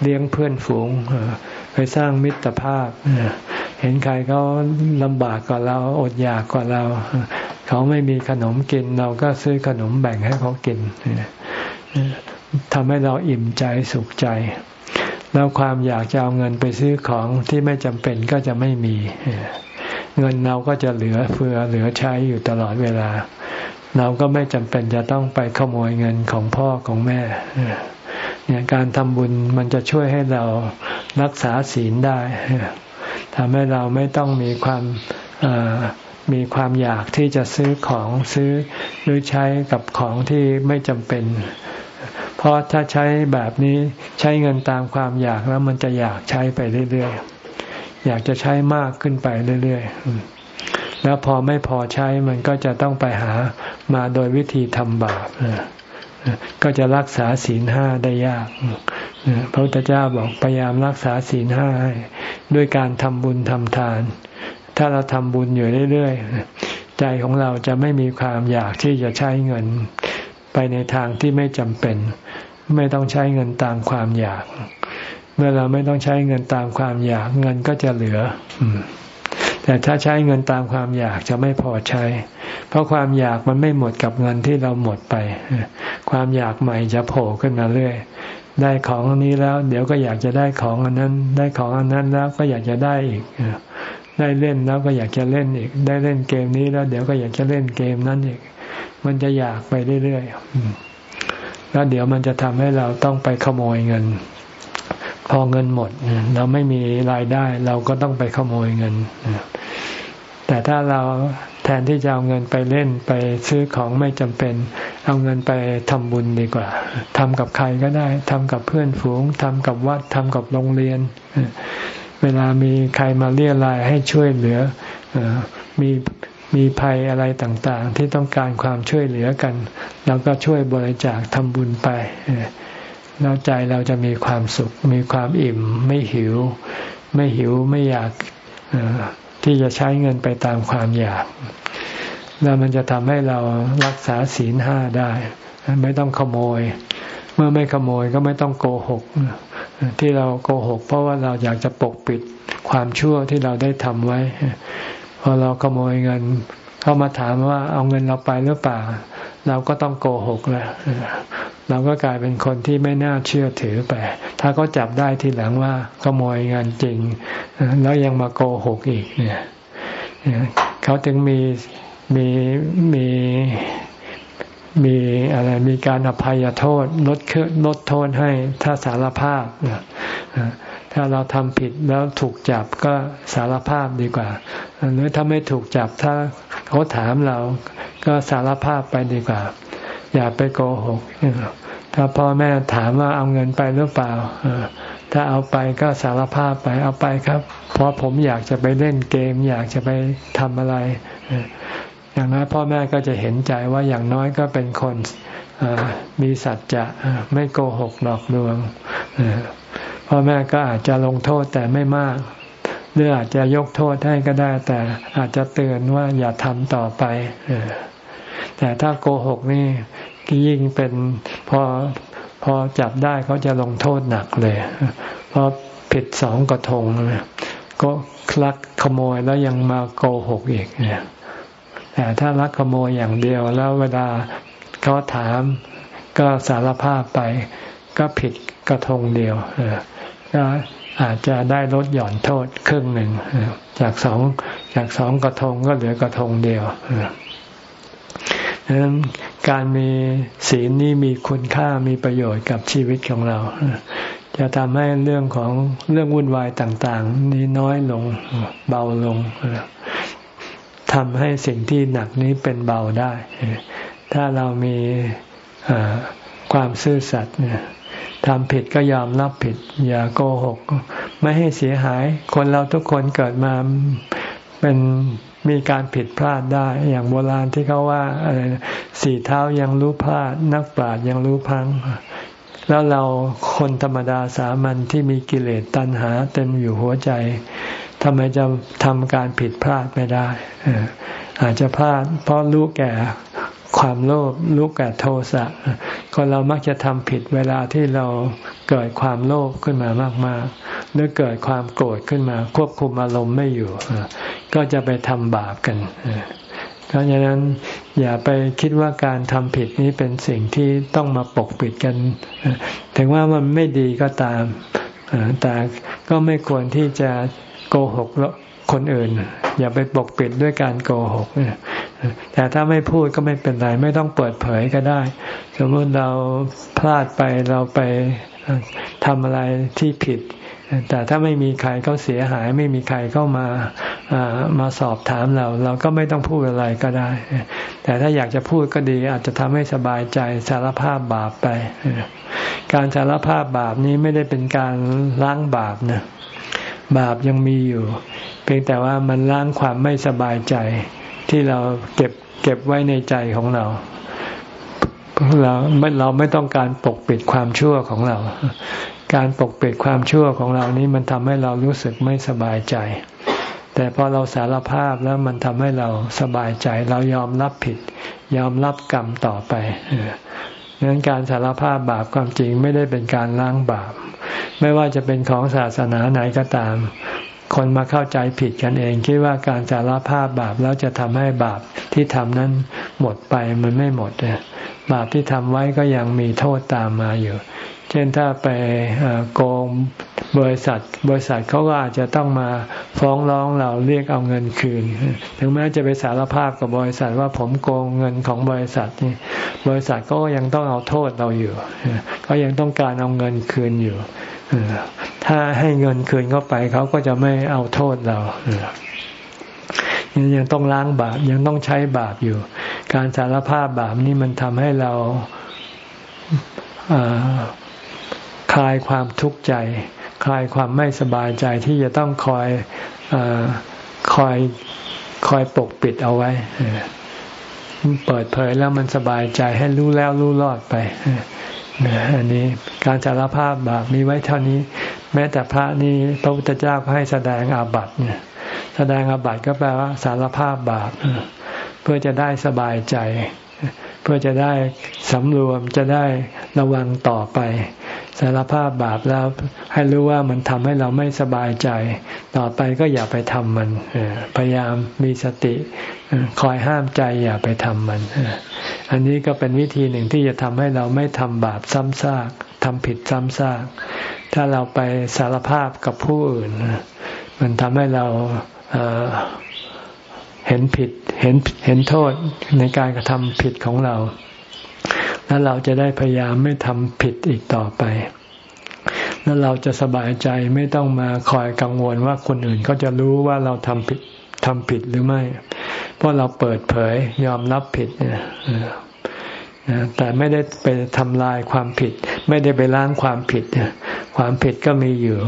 เลี้ยงเพื่อนฝูง ไปสร้างมิตรภาพ เห็นใครเขาลำบากกว่าเราอดอยากกว่าเรา เขาไม่มีขนมกิน เราก็ซื้อขนมแบ่งให้เขากินทำให้เราอิ่มใจสุขใจ แล้วความอยากจะเอาเงินไปซื้อของที่ไม่จำเป็นก็จะไม่มี เงินเราก็จะเหลือเฟือเหลือใช้อยู่ตลอดเวลา เราก็ไม่จำเป็นจะต้องไปขโมยเงินของพ่อของแม่ เนี่ยการทำบุญมันจะช่วยให้เรารักษาศีลได้ทำให้เราไม่ต้องมีความมีความอยากที่จะซื้อของซื้อหรือใช้กับของที่ไม่จำเป็น เพราะถ้าใช้แบบนี้ใช้เงินตามความอยากแล้วมันจะอยากใช้ไปเรื่อยๆ อยากจะใช้มากขึ้นไปเรื่อยๆ แล้วพอไม่พอใช้มันก็จะต้องไปหามาโดยวิธีทำบาป ก็จะรักษาศีลห้าได้ยากพระพุทธเจ้าบอกพยายามรักษาศีลห้าด้วยการทำบุญทำทาน ถ้าเราทำบุญอยู่เรื่อยๆ ใจของเราจะไม่มีความอยากที่จะใช้เงิน ไปในทางที่ไม่จำเป็น ไม่ต้องใช้เงินตามความอยาก เมื่อเราไม่ต้องใช้เงินตามความอยาก เงินก็จะเหลือ แต่ถ้าใช้เงินตามความอยากจะไม่พอใช้ เพราะความอยากมันไม่หมดกับเงินที่เราหมดไป ความอยากใหม่จะโผล่ขึ้นมาเรื่อย ได้ของอันนี้แล้ว เดี๋ยวก็อยากจะได้ของอันนั้น ได้ของอันนั้นแล้วก็อยากจะได้อีกได้เล่นแล้วก็อยากจะเล่นอีก ได้เล่นเกมนี้แล้ว เดี๋ยวก็อยากจะเล่นเกมนั้นอีก มันจะอยากไปเรื่อยๆแล้วเดี๋ยวมันจะทำให้เราต้องไปขโมยเงิน พอเงินหมด เราไม่มีรายได้ เราก็ต้องไปขโมยเงิน แต่ถ้าเราแทนที่จะเอาเงินไปเล่นไปซื้อของไม่จำเป็น เอาเงินไปทำบุญดีกว่าทำกับใครก็ได้ทำกับเพื่อนฝูงทำกับวัดทำกับโรงเรียน เวลามีใครมาเรียรายให้ช่วยเหลือมีมีภัยอะไรต่างๆ ที่ต้องการความช่วยเหลือกันเราก็ช่วยบริจาคทำบุญไปแล้วใจเราจะมีความสุข มีความอิ่ม ไม่หิว ไม่หิวไม่อยาก ที่จะใช้เงินไปตามความอยาก แล้วมันจะทำให้เรารักษาศีลห้าได้ ไม่ต้องขโมย เมื่อไม่ขโมยก็ไม่ต้องโกหก ที่เราโกหก เพราะว่าเราอยากจะปกปิดความชั่วที่เราได้ทำไว้ พอเราขโมยเงินเข้ามาถามว่าเอาเงินเราไปหรือเปล่า เราก็ต้องโกหกแล้ว เราก็กลายเป็นคนที่ไม่น่าเชื่อถือไป ถ้าเขาจับได้ทีหลังว่าขโมยเงินจริง แล้วยังมาโกหกอีกเนี่ยเขาถึงมีมีมีมีอะไรมีการอภัยโทษลดลดโทษให้ถ้าสารภาพถ้าเราทำผิดแล้วถูกจับก็สารภาพดีกว่าหรือถ้าไม่ถูกจับถ้าเขาถามเราก็สารภาพไปดีกว่า อย่าไปโกหก ถ้าพ่อแม่ถามว่าเอาเงินไปหรือเปล่า ถ้าเอาไปก็สารภาพไปเอาไปครับ เพราะผมอยากจะไปเล่นเกม อยากจะไปทำอะไร อย่างน้อยพ่อแม่ก็จะเห็นใจว่าอย่างน้อยก็เป็นคนมีสัจจะไม่โกหกหลอกลวงพ่อแม่ก็อาจจะลงโทษแต่ไม่มากหรืออาจจะยกโทษให้ก็ได้ แต่อาจจะเตือนว่าอย่าทำต่อไปแต่ถ้าโกหกนี่ ยิ่งเป็นพอพอจับได้เขาจะลงโทษหนักเลย เพราะผิดสองกระทงก็คลักขโมยแล้วยังมาโกหกอีกเนี่ยแต่ถ้ารักขโมยอย่างเดียวแล้วเวลาเขาถามก็สารภาพไปกก็ผิดกระทงเดียวก็อาจจะได้ลดหย่อนโทษครึ่งหนึ่งจากสองจากสองกระทงก็เหลือกระทงเดียว ดังนั้นการมีศีลนี่มีคุณค่ามีประโยชน์กับชีวิตของเรา จะทำให้เรื่องของเรื่องวุ่นวายต่าง ๆ นี้น้อยลงเบาลงทำให้สิ่งที่หนักนี้เป็นเบาได้ ถ้าเรามีความซื่อสัตย์ทำผิดก็ยอมรับผิด อย่าโกหก ไม่ให้เสียหาย คนเราทุกคนเกิดมาเป็น มีการผิดพลาดได้ อย่างโบราณที่เขาว่าอะไรสี่เท้ายังรู้พลาด นักปราชญ์ยังรู้พัง แล้วเราคนธรรมดาสามัญที่มีกิเลสตัณหา เต็มอยู่หัวใจทำไมจะทำการผิดพลาดไม่ได้อาจจะพลาด เพราะรู้แก่ความโลภรู้แก่โทสะคนเรามักจะทำผิดเวลาที่เราเกิดความโลภขึ้นมามากๆหรือเกิดความโกรธขึ้นมา ควบคุมอารมณ์ไม่อยู่ ก็จะไปทำบาปกันเพราะฉะนั้นอย่าไปคิดว่าการทำผิดนี้เป็นสิ่งที่ต้องมาปกปิดกัน ถึงว่ามันไม่ดีก็ตามแต่ก็ไม่ควรที่จะโกหกคนอื่น อย่าไปปกปิดด้วยการโกหกแต่ถ้าไม่พูดก็ไม่เป็นไร ไม่ต้องเปิดเผยก็ได้ สมมติเราพลาดไปเราไปทำอะไรที่ผิด แต่ถ้าไม่มีใครเขาเสียหาย ไม่มีใครเข้ามามาสอบถามเรา เราก็ไม่ต้องพูดอะไรก็ได้ แต่ถ้าอยากจะพูดก็ดีอาจจะทำให้สบายใจสารภาพบาปไป การสารภาพบาปนี้ไม่ได้เป็นการล้างบาปนะบาปยังมีอยู่ เพียงแต่ว่ามันล้างความไม่สบายใจ ที่เราเก็บเก็บไว้ในใจของเราเราไม่เราไม่ต้องการปกปิดความชั่วของเรา การปกปิดความชั่วของเรานี้มันทำให้เรารู้สึกไม่สบายใจ แต่พอเราสารภาพแล้วมันทำให้เราสบายใจ เรายอมรับผิด ยอมรับกรรมต่อไปดังนั้นการสารภาพบาปความจริงไม่ได้เป็นการล้างบาป ไม่ว่าจะเป็นของศาสนาไหนก็ตาม คนมาเข้าใจผิดกันเอง คิดว่าการจารภาพบาปแล้วจะทำให้บาปที่ทำนั้นหมดไปมันไม่หมดบาปที่ทำไว้ก็ยังมีโทษตามมาอยู่ ช่นถ้าไปโกงบริษัท บริษัทเขาก็อาจจะต้องมาฟ้องร้องเราเรียกเอาเงินคืน ถึงแม้จะไปสารภาพกับบริษัทว่าผมโกงเงินของบริษัทนี่บริษัทก็ยังต้องเอาโทษเราอยู่ก็ยังต้องการเอาเงินคืนอยู่ถ้าให้เงินคืนเข้าไปเขาก็จะไม่เอาโทษเรายังต้องล้างบาปยังต้องใช้บาปอยู่ การสารภาพบาปนี่มันทำให้เรา ลายความทุกข์ใจ คลายความไม่สบายใจที่จะต้องคอยอคอยคอยปกปิดเอาไว้เปิดเผยแล้วมันสบายใจให้รู้แล้วรู้รอดไปอันนี้การสารภาพบาปมีไว้เท่านี้ แม้แต่พระนี่พระพุทธเจ้าให้แสดงอาบัติเนี่ย แสดงอาบัติก็แปลว่าสารภาพบาปเพื่อจะได้สบายใจ เพื่อจะได้สำรวมจะได้ระวังต่อไป สารภาพบาปแล้ว ให้รู้ว่ามันทำให้เราไม่สบายใจ ต่อไปก็อย่าไปทำมันพยายามมีสติคอยห้ามใจอย่าไปทำมัน อันนี้ก็เป็นวิธีหนึ่งที่จะทำให้เราไม่ทำบาปซ้ำซากทำผิดซ้ำซากถ้าเราไปสารภาพกับผู้อื่น มันทำให้เราเห็นผิดเห็นเห็นโทษในการกระทำผิดของเรา แล้วเราจะได้พยายามไม่ทำผิดอีกต่อไป แล้วเราจะสบายใจไม่ต้องมาคอยกังวลว่าคนอื่นเขาจะรู้ว่าเราทำผิดทำผิดหรือไม่ เพราะเราเปิดเผยยอมรับผิดเนี่ยแต่ไม่ได้ไปทำลายความผิด ไม่ได้ไปล้างความผิด ความผิดก็มีอยู่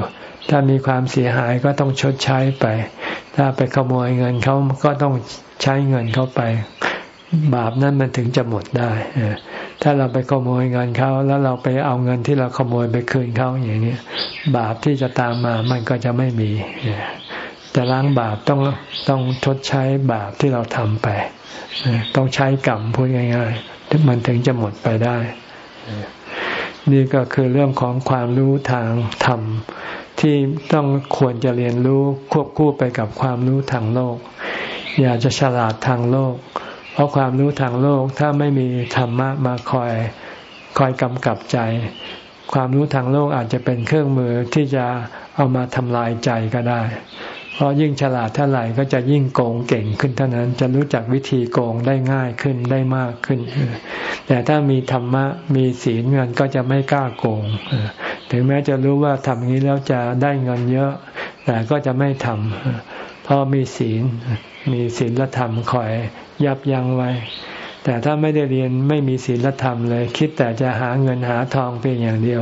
ถ้ามีความเสียหายก็ต้องชดใช้ไป ถ้าไปขโมยเงินเขาก็ต้องใช้เงินเขาไป บาปนั้นมันถึงจะหมดได้ถ้าเราไปขโมยเงินเขาแล้วเราไปเอาเงินที่เราขโมยไปคืนเขาอย่างนี้บาปที่จะตามมามันก็จะไม่มีจะล้างบาปต้องต้องชดใช้บาปที่เราทำไปต้องใช้กรรมพูดง่ายๆมันถึงจะหมดไปได้ นี่ก็คือเรื่องของความรู้ทางธรรมที่ต้องควรจะเรียนรู้ควบคู่ไปกับความรู้ทางโลก อย่าจะฉลาดทางโลก ราะความรู้ทางโลกถ้าไม่มีธรรมะมาคอยคอยกำกับใจ ความรู้ทางโลกอาจจะเป็นเครื่องมือที่จะเอามาทำลายใจก็ได้ เพราะยิ่งฉลาดเท่าไหร่ก็จะยิ่งโกงเก่งขึ้นเท่านั้น จะรู้จักวิธีโกงได้ง่ายขึ้นได้มากขึ้น แต่ถ้ามีธรรมะมีศีลเงินก็จะไม่กล้าโกง ถึงแม้จะรู้ว่าทำนี้แล้วจะได้เงินเยอะ แต่ก็จะไม่ทำ เพราะมีศีล มีศีลธรรมคอยยับยั้งไว้ แต่ถ้าไม่ได้เรียนไม่มีศีลธรรมเลย คิดแต่จะหาเงินหาทองเพียงอย่างเดียว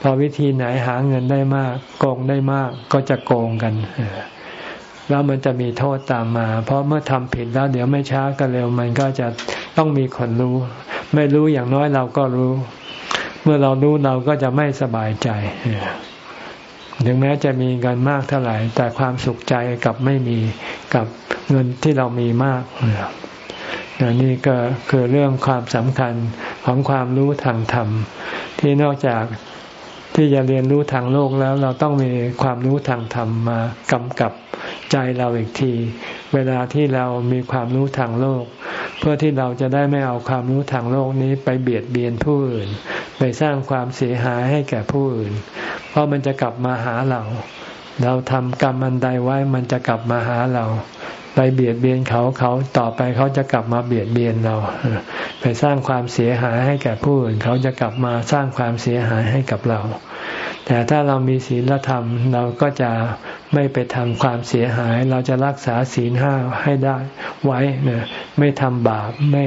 พอวิธีไหนหาเงินได้มากโกงได้มากก็จะโกงกันแล้วมันจะมีโทษตามมา เพราะเมื่อทำผิดแล้วเดี๋ยวไม่ช้าก็เร็ว มันก็จะต้องมีคนรู้ ไม่รู้อย่างน้อยเราก็รู้ เมื่อเรารู้เราก็จะไม่สบายใจ ถึงแม้จะมีเงินมากเท่าไหร่ แต่ความสุขใจกับไม่มีกับเงินที่เรามีมากนี่ก็คือเรื่องความสำคัญของความรู้ทางธรรม ที่นอกจากที่จะเรียนรู้ทางโลกแล้วเราต้องมีความรู้ทางธรรมมากำกับใจเราอีกที เวลาที่เรามีความรู้ทางโลก เพื่อที่เราจะได้ไม่เอาความรู้ทางโลกนี้ไปเบียดเบียนผู้อื่น ไปสร้างความเสียหายให้แก่ผู้อื่น เพราะมันจะกลับมาหาเรา เราทำกรรมอันใดไว้มันจะกลับมาหาเรา ไปเบียดเบียนเขาเขาต่อไปเขาจะกลับมาเบียดเบียนเรา ไปสร้างความเสียหายให้แก่ผู้อื่นเขาจะกลับมาสร้างความเสียหายให้กับเรา แต่ถ้าเรามีศีลธรรมเราก็จะไม่ไปทำความเสียหาย เราจะรักษาศีลห้าให้ได้ไว้ไม่ทำบาปไม่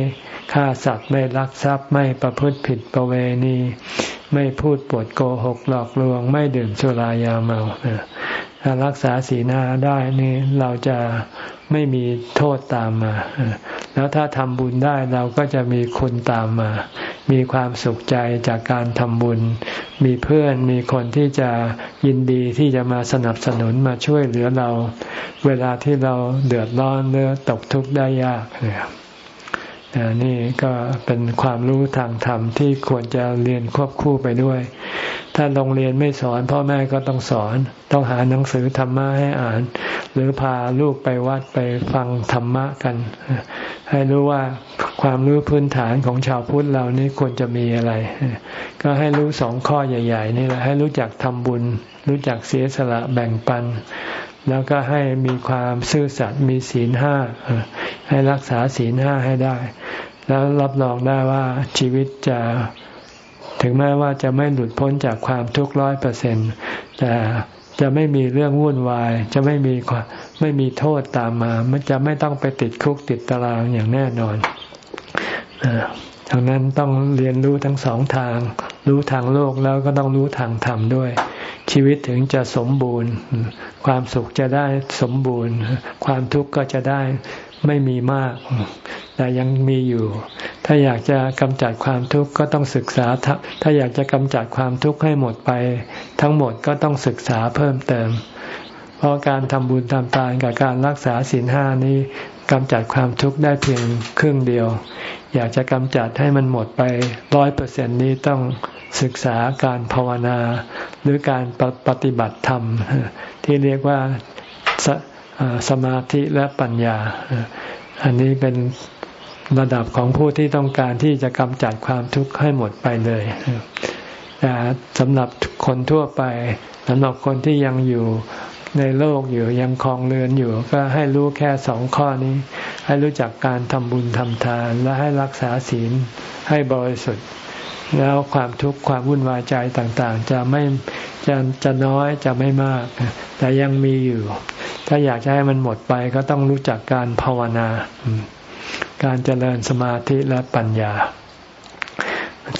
ฆ่าสัตว์ไม่ลักทรัพย์ไม่ประพฤติผิดประเวณี ไม่พูดปดโกหกหลอกลวง ไม่ดื่มสุรายาเมาถ้ารักษาศีลห้าได้นี่เราจะไม่มีโทษตามมา แล้วถ้าทำบุญได้เราก็จะมีคุณตามมา มีความสุขใจจากการทำบุญ มีเพื่อนมีคนที่จะยินดีที่จะมาสนับสนุนมาช่วยเหลือเรา เวลาที่เราเดือดร้อนเนื้อตกทุกข์ได้ยากเนี่ย นี่ก็เป็นความรู้ทางธรรมที่ควรจะเรียนควบคู่ไปด้วย ถ้าโรงเรียนไม่สอน พ่อแม่ก็ต้องสอน ต้องหาหนังสือธรรมะให้อ่าน หรือพาลูกไปวัดไปฟังธรรมะกัน ให้รู้ว่าความรู้พื้นฐานของชาวพุทธเรานี่ควรจะมีอะไร ก็ให้รู้สองข้อใหญ่ ๆ นี่แหละให้รู้จักทำบุญ รู้จักเสียสละแบ่งปัน แล้วก็ให้มีความซื่อสัตย์มีศีลห้าให้รักษาศีลห้าให้ได้ แล้วรับรองได้ว่าชีวิตจะถึงแม้ว่าจะไม่หลุดพ้นจากความทุกข์ร้อยเปอร์เซ็นต์แต่จะไม่มีเรื่องวุ่นวาย จะไม่มีไม่มีโทษตามมามันจะไม่ต้องไปติดคุกติดตารางอย่างแน่นอนดังนั้นต้องเรียนรู้ทั้งสองทาง รู้ทางโลกแล้วก็ต้องรู้ทางธรรมด้วย ชีวิตถึงจะสมบูรณ์ ความสุขจะได้สมบูรณ์ ความทุกข์ก็จะได้ไม่มีมาก แต่ยังมีอยู่ ถ้าอยากจะกำจัดความทุกข์ก็ต้องศึกษา ถ้าอยากจะกำจัดความทุกข์ให้หมดไป ทั้งหมดก็ต้องศึกษาเพิ่มเติม เพราะการทำบุญทำทานกับการรักษาศีลห้านี้กำจัดความทุกข์ได้เพียงครึ่งเดียว อยากจะกำจัดให้มันหมดไปร้อยเปอร์เซ็นนี้ต้องศึกษาการภาวนา หรือการปฏิบัติธรรม ที่เรียกว่าสมาธิและปัญญา อันนี้เป็นระดับของผู้ที่ต้องการที่จะกำจัดความทุกข์ให้หมดไปเลยแต่สำหรับคนทั่วไปสำหรับคนที่ยังอยู่ ในโลกอยู่ยังคลองเรือนอยู่ ก็ให้รู้แค่สองข้อนี้ ให้รู้จักการทำบุญทำทาน และให้รักษาศีลให้บริสุทธิ์ แล้วความทุกข์ความวุ่นวายใจต่างๆ จะไม่จะจะน้อยจะไม่มาก แต่ยังมีอยู่ ถ้าอยากจะให้มันหมดไปก็ต้องรู้จักการภาวนา การเจริญสมาธิและปัญญา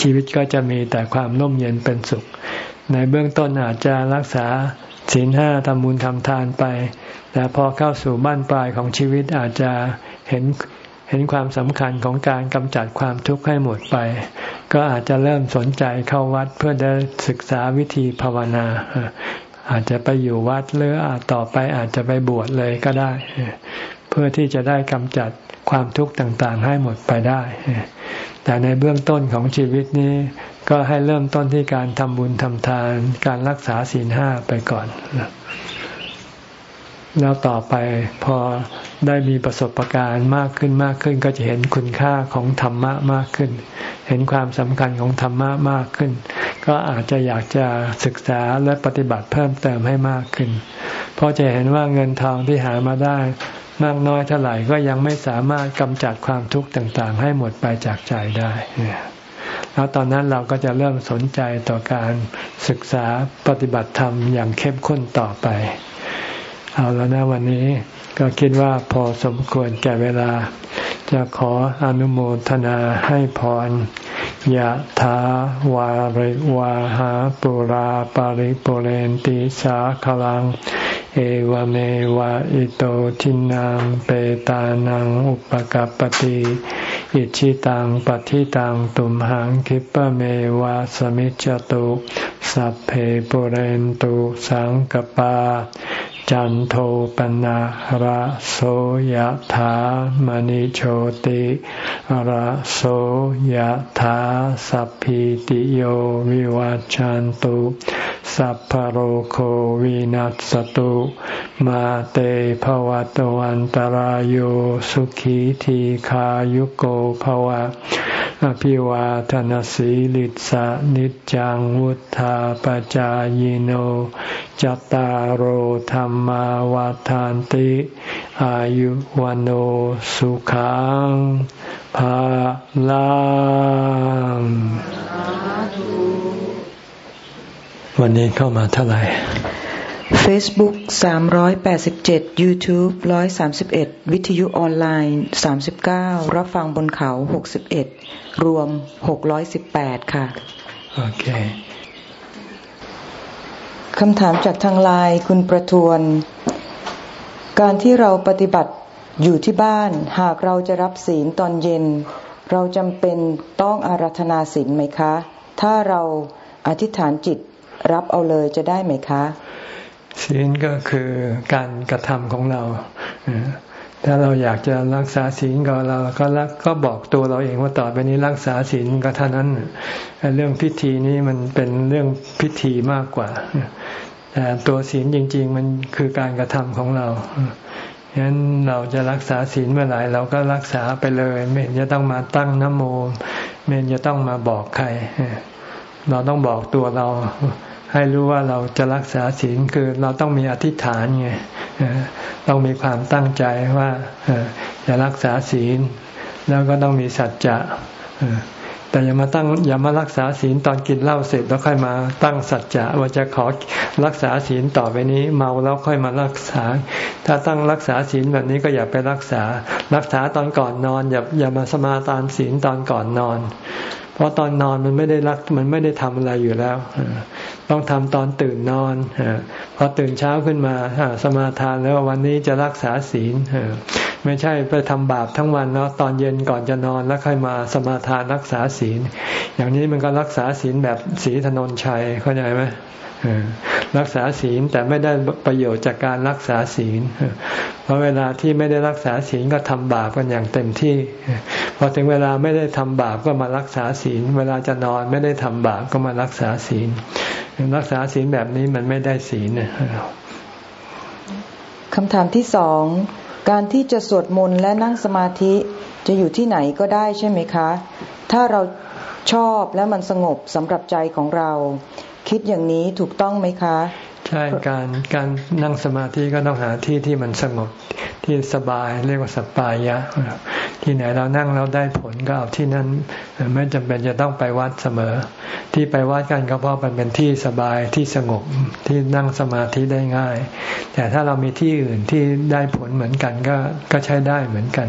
ชีวิตก็จะมีแต่ความร่มเย็นเป็นสุข ในเบื้องต้นอาจจะรักษา ศีลห้าทำบุญทำทานไป แต่พอเข้าสู่บ้านปลายของชีวิตอาจจะเห็นเห็นความสำคัญของการกำจัดความทุกข์ให้หมดไป ก็อาจจะเริ่มสนใจเข้าวัดเพื่อได้ศึกษาวิธีภาวนา อาจจะไปอยู่วัดหรืออาจต่อไปอาจจะไปบวชเลยก็ได้ เพื่อที่จะได้กำจัดความทุกข์ต่างๆ ให้หมดไปได้ แต่ในเบื้องต้นของชีวิตนี้ ก็ให้เริ่มต้นที่การทำบุญทำทาน การรักษาศีลห้าไปก่อน แล้วต่อไปพอได้มีประสบการณ์มากขึ้นมากขึ้น ก็จะเห็นคุณค่าของธรรมะมากขึ้น เห็นความสำคัญของธรรมะมากขึ้น ก็อาจจะอยากจะศึกษาและปฏิบัติเพิ่มเติมให้มากขึ้น เพราะจะเห็นว่าเงินทองที่หามาได้มากน้อยเท่าไหร่ก็ยังไม่สามารถกำจัดความทุกข์ต่างๆ ให้หมดไปจากใจได้ แล้วตอนนั้นเราก็จะเริ่มสนใจต่อการศึกษาปฏิบัติธรรมอย่างเข้มข้นต่อไป เอาแล้วนะวันนี้ก็คิดว่าพอสมควรแก่เวลา จะขออนุโมทนาให้พรยะถาวาริวาหาปุราปาริปุเรนติสาขลัง เอวเมวะอิโตทินังเปตานังอุปกัปติ อิชิตังปฏิตังตุมหังคิปะเมวะสมิจจตุ สัพเพปุเรนตุสังกปา จันโทปนะระโสยถามณิโชติระโสยถาสัพพิติโยวิวัจจันตุสัพพโรโควินัสตุมาเตภวัตวันตารโยสุขีทีขายุโกภวะ อภิวาทนสีลิสะนิจังวุธาปจายโนจตารโหธรรมวาทานติ อายุวันโอสุขังภาลังวันนี้เข้ามาเท่าไหร่ Facebook 387 YouTube 131 วิทยุออนไลน์ 39 รับฟังบนเขา 61 รวม618ค่ะ โอเคคำถามจากทางไลน์คุณประทวน การที่เราปฏิบัติอยู่ที่บ้าน หากเราจะรับศีลตอนเย็น เราจำเป็นต้องอารัธนาศีลไหมคะ ถ้าเราอธิษฐานจิตรับเอาเลยจะได้ไหมคะ ศีลก็คือการกระทำของเรา ถ้าเราอยากจะรักษาศีลก็เราก็รักก็บอกตัวเราเองว่าต่อไปนี้รักษาศีลก็เท่านั้นเรื่องพิธีนี้มันเป็นเรื่องพิธีมากกว่าแต่ตัวศีลจริง ๆ มันคือการกระทำของเราฉะนั้นเราจะรักษาศีลเมื่อไหร่เราก็รักษาไปเลย ไม่จะต้องมาตั้งน้ำโมไม่จะต้องมาบอกใคร เราต้องบอกตัวเรา ให้รู้ว่าเราจะรักษาศีลคือเราต้องมีอธิษฐานไงต้องมีความตั้งใจว่าจะรักษาศีล แล้วก็ต้องมีสัจจะแต่อย่ามาตั้งอย่ามารักษาศีลตอนกินเหล้าเสร็จแล้วค่อยมาตั้งสัจจะว่าจะขอรักษาศีลต่อไปนี้ เมาแล้วค่อยมารักษา ถ้าตั้งรักษาศีลแบบนี้ก็อย่าไปรักษา รักษาตอนก่อนนอน อย่าอย่ามาสมาทานศีลตอนก่อนนอน เพราะตอนนอนมันไม่ได้รักมันไม่ได้ทำอะไรอยู่แล้ว ต้องทำตอนตื่นนอนพอตื่นเช้าขึ้นมาสมาทานแล้ววันนี้จะรักษาศีลไม่ใช่ไปทำบาปทั้งวันแล้วตอนเย็นก่อนจะนอนแล้วค่อยมาสมาทานรักษาศีล อย่างนี้มันก็รักษาศีลแบบศีถนนชัยเข้าใจไหม รักษาศีลแต่ไม่ได้ประโยชน์จากการรักษาศีล เพราะเวลาที่ไม่ได้รักษาศีลก็ทำบาปกันอย่างเต็มที่ พอถึงเวลาไม่ได้ทำบาปก็มารักษาศีล เวลาจะนอนไม่ได้ทำบาปก็มารักษาศีล รักษาศีลแบบนี้มันไม่ได้ศีลคำถามที่สองการที่จะสวดมนต์และนั่งสมาธิจะอยู่ที่ไหนก็ได้ใช่ไหมคะ ถ้าเราชอบและมันสงบสำหรับใจของเรา คิดอย่างนี้ถูกต้องไหมคะ ใช่การการนั่งสมาธิก็ต้องหาที่ที่มันสงบที่สบายเรียกว่าสปายะ ที่ไหนเรานั่งเราได้ผลก็เอาที่นั้นไม่จำเป็นจะต้องไปวัดเสมอ ที่ไปวัดกันก็เพราะมันเป็นที่สบายที่สงบที่นั่งสมาธิได้ง่าย แต่ถ้าเรามีที่อื่นที่ได้ผลเหมือนกันก็ก็ใช้ได้เหมือนกัน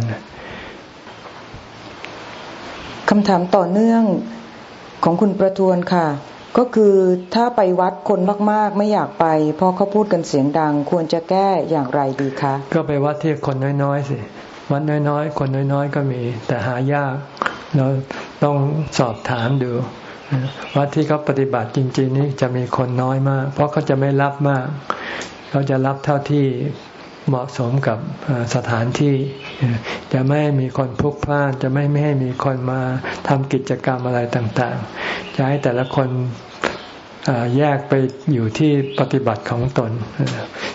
คำถามต่อเนื่องของคุณประทวนค่ะ ก็คือถ้าไปวัดคนมากๆ ไม่อยากไป เพราะเขาพูดกันเสียงดัง ควรจะแก้อย่างไรดีคะ ก็ไปวัดที่คนน้อยๆสิวัดน้อยๆ คนน้อยๆก็มี แต่หายากเราต้องสอบถามดูวัดที่เขาปฏิบัติจริง ๆ นี่จะมีคนน้อยมาก เพราะเขาจะไม่รับมาก เขาจะรับเท่าที่ เหมาะสมกับสถานที่ จะไม่ให้มีคนพลุกพล่านจะไม่ไม่ให้มีคนมาทำกิจกรรมอะไรต่างๆ จะให้แต่ละคนแยกไปอยู่ที่ปฏิบัติของตน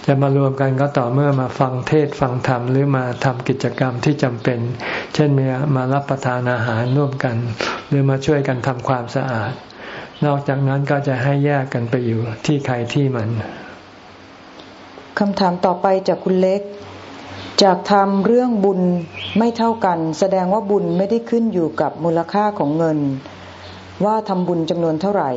จะมารวมกันก็ต่อเมื่อมาฟังเทศฟังธรรม หรือมาทำกิจกรรมที่จำเป็น เช่นมามารับประทานอาหารร่วมกัน หรือมาช่วยกันทำความสะอาด นอกจากนั้นก็จะให้แยกกันไปอยู่ที่ใครที่มัน คำถามต่อไปจากคุณเล็ก จากทำเรื่องบุญไม่เท่ากัน แสดงว่าบุญไม่ได้ขึ้นอยู่กับมูลค่าของเงิน ว่าทำบุญจำนวนเท่าไหร่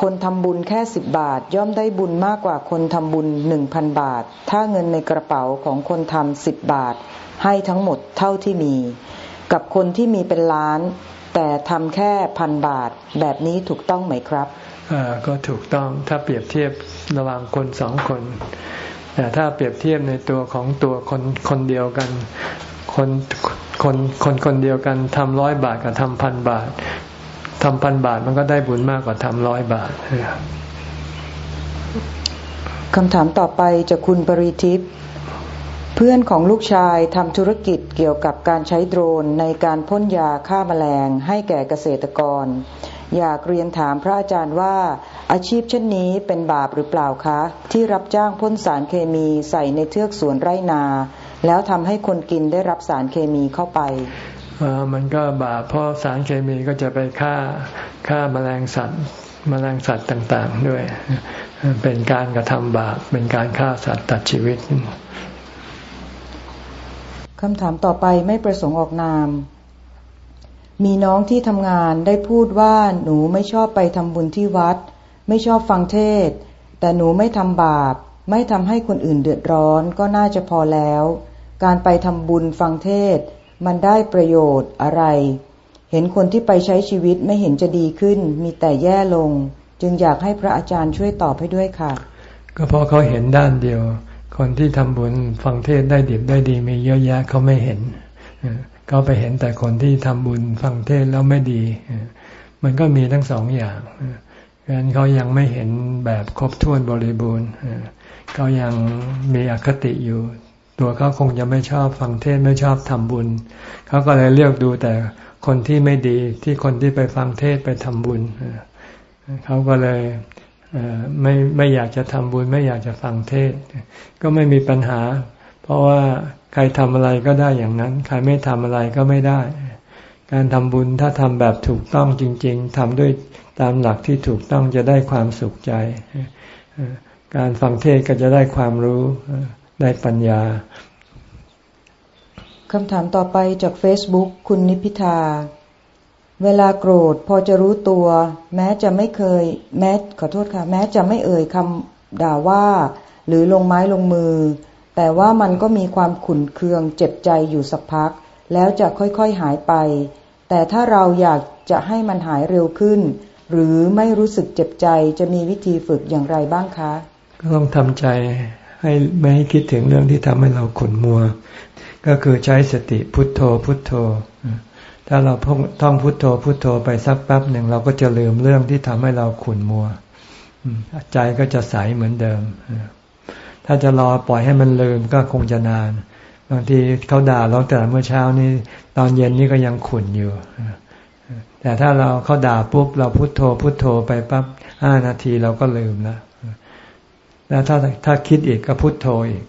คนทำบุญแค่สิบบาท ย่อมได้บุญมากกว่าคนทำบุญหนึ่งพันบาท ถ้าเงินในกระเป๋าของคนทำสิบบาท ให้ทั้งหมดเท่าที่มี กับคนที่มีเป็นล้าน แต่ทำแค่พันบาท แบบนี้ถูกต้องไหมครับอ่าก็ถูกต้องถ้าเปรียบเทียบระหว่างคนสองคน แต่ถ้าเปรียบเทียบในตัวของตัวคนคนเดียวกัน คนคนคนคนเดียวกันทำร้อยบาทกับทำพันบาททำพันบาทมันก็ได้บุญมากกว่าทำร้อยบาทคำถามต่อไปจากคุณปริทิพย์เพื่อนของลูกชายทำธุรกิจเกี่ยวกับการใช้โดรนในการพ่นยาฆ่ามาแมลงให้แก่เกษตรกร อยากเรียนถามพระอาจารย์ว่า อาชีพเช่นนี้เป็นบาปหรือเปล่าคะ ที่รับจ้างพ่นสารเคมีใส่ในเทือกสวนไร่นา แล้วทำให้คนกินได้รับสารเคมีเข้าไปมันก็บาปเพราะสารเคมีก็จะไปฆ่าฆ่ามาแมลงสัตว์มแมลงสัตว์ต่างๆด้วย เป็นการกระทำบาปเป็นการฆ่าสัตว์ตัดชีวิตคำถามต่อไปไม่ประสงค์ออกนาม มีน้องที่ทำงานได้พูดว่าหนูไม่ชอบไปทำบุญที่วัด ไม่ชอบฟังเทศ แต่หนูไม่ทำบาป ไม่ทำให้คนอื่นเดือดร้อนก็น่าจะพอแล้ว การไปทำบุญฟังเทศ มันได้ประโยชน์อะไร เห็นคนที่ไปใช้ชีวิตไม่เห็นจะดีขึ้น มีแต่แย่ลง จึงอยากให้พระอาจารย์ช่วยตอบให้ด้วยค่ะ ก็เพราะเขาเห็นด้านเดียว คนที่ทำบุญฟังเทศได้ดีได้ดีมีเยอะแยะเขาไม่เห็นเขาไปเห็นแต่คนที่ทำบุญฟังเทศแล้วไม่ดี มันก็มีทั้งสองอย่าง ฉะนั้นเขายังไม่เห็นแบบครบถ้วนบริบูรณ์เขายังมีอคติอยู่ ตัวเขาคงจะไม่ชอบฟังเทศไม่ชอบทำบุญ เขาก็เลยเลือกดูแต่คนที่ไม่ดีที่คนที่ไปฟังเทศไปทำบุญเขาก็เลยไม่ไม่อยากจะทำบุญ ไม่อยากจะฟังเทศ ก็ไม่มีปัญหา เพราะว่าใครทำอะไรก็ได้อย่างนั้น ใครไม่ทำอะไรก็ไม่ได้ การทำบุญถ้าทำแบบถูกต้องจริง ๆทำด้วย ตามหลักที่ถูกต้องจะได้ความสุขใจ การฟังเทศก็จะได้ความรู้ได้ปัญญาคำถามต่อไปจาก Facebook คุณนิพิทาเวลาโกรธพอจะรู้ตัว แม้จะไม่เคย แม้ขอโทษค่ะ แม้จะไม่เอ่ยคำด่าว่า หรือลงไม้ลงมือ แต่ว่ามันก็มีความขุ่นเคืองเจ็บใจอยู่สักพัก แล้วจะค่อยๆหายไป แต่ถ้าเราอยากจะให้มันหายเร็วขึ้น หรือไม่รู้สึกเจ็บใจจะมีวิธีฝึกอย่างไรบ้างคะ ก็ต้องทำใจให้ไม่ให้คิดถึงเรื่องที่ทำให้เราขุ่นมัว ก็คือใช้สติพุทโธพุทโธ ถ้าเราท่องพุทโธพุทโธไปสักแป๊บหนึ่งเราก็จะลืมเรื่องที่ทำให้เราขุ่นมัวใจก็จะใสเหมือนเดิม ถ้าจะรอปล่อยให้มันลืมก็คงจะนาน บางทีเขาด่าเราแต่เมื่อเช้านี้ ตอนเย็นนี้ก็ยังขุ่นอยู่ แต่ถ้าเราเขาด่าปุ๊บ เราพุโทโธพุโทโธไปปั๊บห้านาทีเราก็ลืมแล้วแล้วถ้าถ้าคิดอีกก็พุโทโธอีก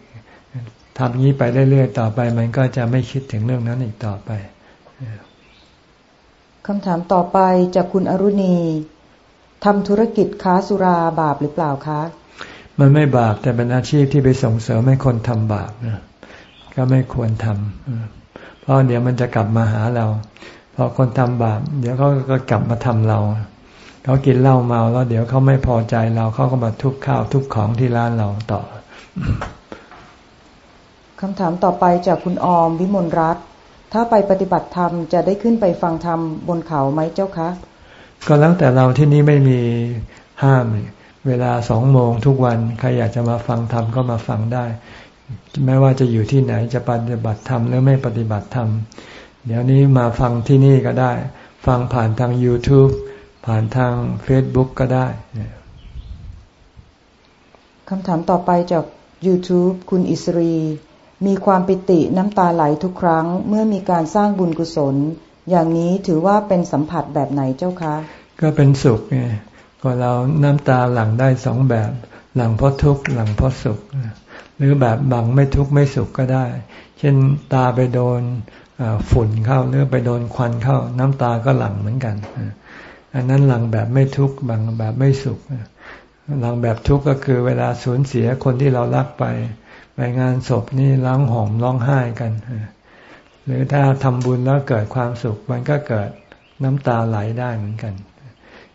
ทำนี้ไปเรื่อยๆต่อไป มันก็จะไม่คิดถึงเรื่องนั้นอีกต่อไปคำถามต่อไปจากคุณอรุณีทำธุรกิจค้าสุราบาปหรือเปล่าคะ มันไม่บาปแต่เป็นอาชีพที่ไปส่งเสริมให้คนทำบาปนะก็ไม่ควรทำเพราะเดี๋ยวมันจะกลับมาหาเราพ อคนทำบาปเดี๋ยวเขาก็กลับมาทำเราเขากินเหล้าเมาแล้ว เดี๋ยวเขาไม่พอใจเราเขาก็มาทุบข้าวทุบของที่ร้านเราต่อคำถามต่อไปจากคุณออมวิมลรัตน์ถ้าไปปฏิบัติธรรมจะได้ขึ้นไปฟังธรรมบนเขาไหมเจ้าคะ ก็แล้วแต่เราที่นี้ไม่มีห้าม เวลาสองโมงทุกวันใครอยากจะมาฟังธรรมก็มาฟังได้ ไม่ว่าจะอยู่ที่ไหนจะปฏิบัติธรรมหรือไม่ปฏิบัติธรรม เดี๋ยวนี้มาฟังที่นี่ก็ได้ ฟังผ่านทาง YouTube ผ่านทาง Facebook ก็ได้คำถามต่อไปจาก YouTube คุณอิสรี มีความปิติน้ำตาไหลทุกครั้ง เมื่อมีการสร้างบุญกุศล อย่างนี้ถือว่าเป็นสัมผัสแบบไหนเจ้าคะ ก็เป็นสุขไงก็เราน้ำตาหลั่งได้สองแบบ หลั่งเพราะทุกข์หลั่งเพราะสุข หรือแบบบังไม่ทุกข์ไม่สุขก็ได้ เช่นตาไปโดน ฝุ่นเข้าหรือไปโดนควันเข้า น้ำตาก็หลั่งเหมือนกัน อันนั้นหลังแบบไม่ทุกข์บางแบบไม่สุขหลังแบบทุกข์ก็คือเวลาสูญเสียคนที่เรารักไป ไปงานศพนี่ร้องห่มร้องไห้กัน หรือถ้าทำบุญแล้วเกิดความสุข มันก็เกิดน้ำตาไหลได้เหมือนกัน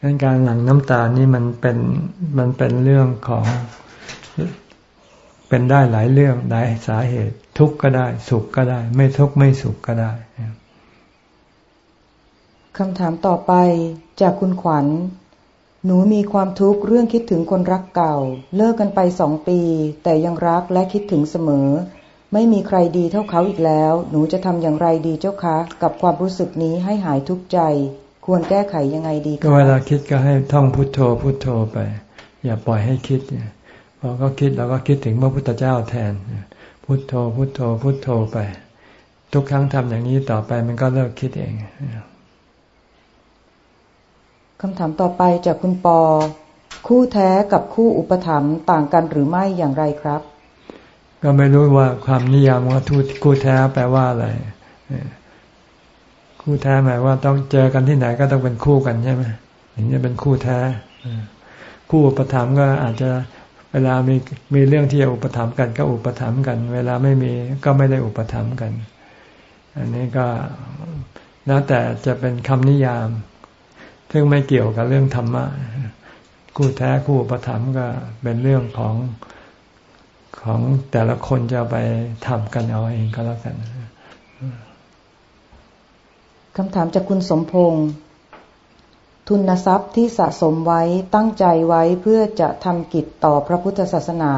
ดังการหลั่งน้ำตานี่มันเป็นมันเป็นเรื่องของเป็นได้หลายเรื่องหลายสาเหตุ ทุกข์ก็ได้ สุขก็ได้ ไม่ทุกข์ไม่สุขก็ได้คำถามต่อไปจากคุณขวัญ หนูมีความทุกข์เรื่องคิดถึงคนรักเก่า เลิกกันไปสองปี แต่ยังรักและคิดถึงเสมอ ไม่มีใครดีเท่าเขาอีกแล้ว หนูจะทำอย่างไรดีเจ้าคะ กับความรู้สึกนี้ให้หายทุกข์ใจ ควรแก้ไขยังไงดีก็เวลาคิดก็ให้ท่องพุทโธพุทโธไป อย่าปล่อยให้คิดพอก็คิดเราก็คิดถึงพระพุทธเจ้าแทน พุทโธ พุทโธ พุทโธไป ทุกครั้งทำอย่างนี้ต่อไปมันก็เลิกคิดเองคำถามต่อไปจากคุณปอ คู่แท้กับคู่อุปถัมภ์ต่างกันหรือไม่อย่างไรครับ ก็ไม่รู้ว่าความนิยามว่าทูคู่แท้แปลว่าอะไรคู่แท้หมายว่าต้องเจอกันที่ไหนก็ต้องเป็นคู่กันใช่ไหมถึงจะเป็นคู่แท้คู่อุปถัมภ์ก็อาจจะ เวลามีมีเรื่องที่จะอุปถัมภ์กันก็อุปถัมภ์กัน เวลาไม่มีก็ไม่ได้อุปถัมภ์กัน อันนี้ก็แล้วแต่จะเป็นคำนิยาม ซึ่งไม่เกี่ยวกับเรื่องธรรมะคู่แท้คู่ประถมก็เป็นเรื่องของของแต่ละคนจะไปทำกันเอาเองก็แล้วกันคำถามจากคุณสมพงษ์ ทุนทรัพย์ที่สะสมไว้ตั้งใจไว้เพื่อจะทำกิจต่อพระพุทธศาสนา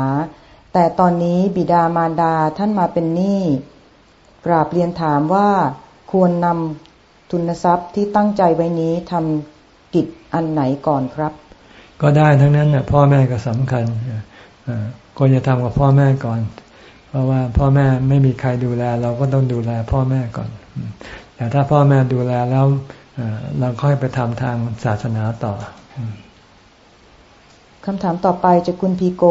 แต่ตอนนี้บิดามารดาท่านมาเป็นหนี้กราบเรียนถามว่าควรนำทุนทรัพย์ที่ตั้งใจไว้นี้ทำกิจอันไหนก่อนครับ ก็ได้ทั้งนั้นนะพ่อแม่ก็สำคัญก็จะทำกับพ่อแม่ก่อน เพราะว่าพ่อแม่ไม่มีใครดูแล เราก็ต้องดูแลพ่อแม่ก่อน แต่ถ้าพ่อแม่ดูแลแล้ว เราค่อยไปทำทางศาสนาต่อคำถามต่อไปจากคุณพีโก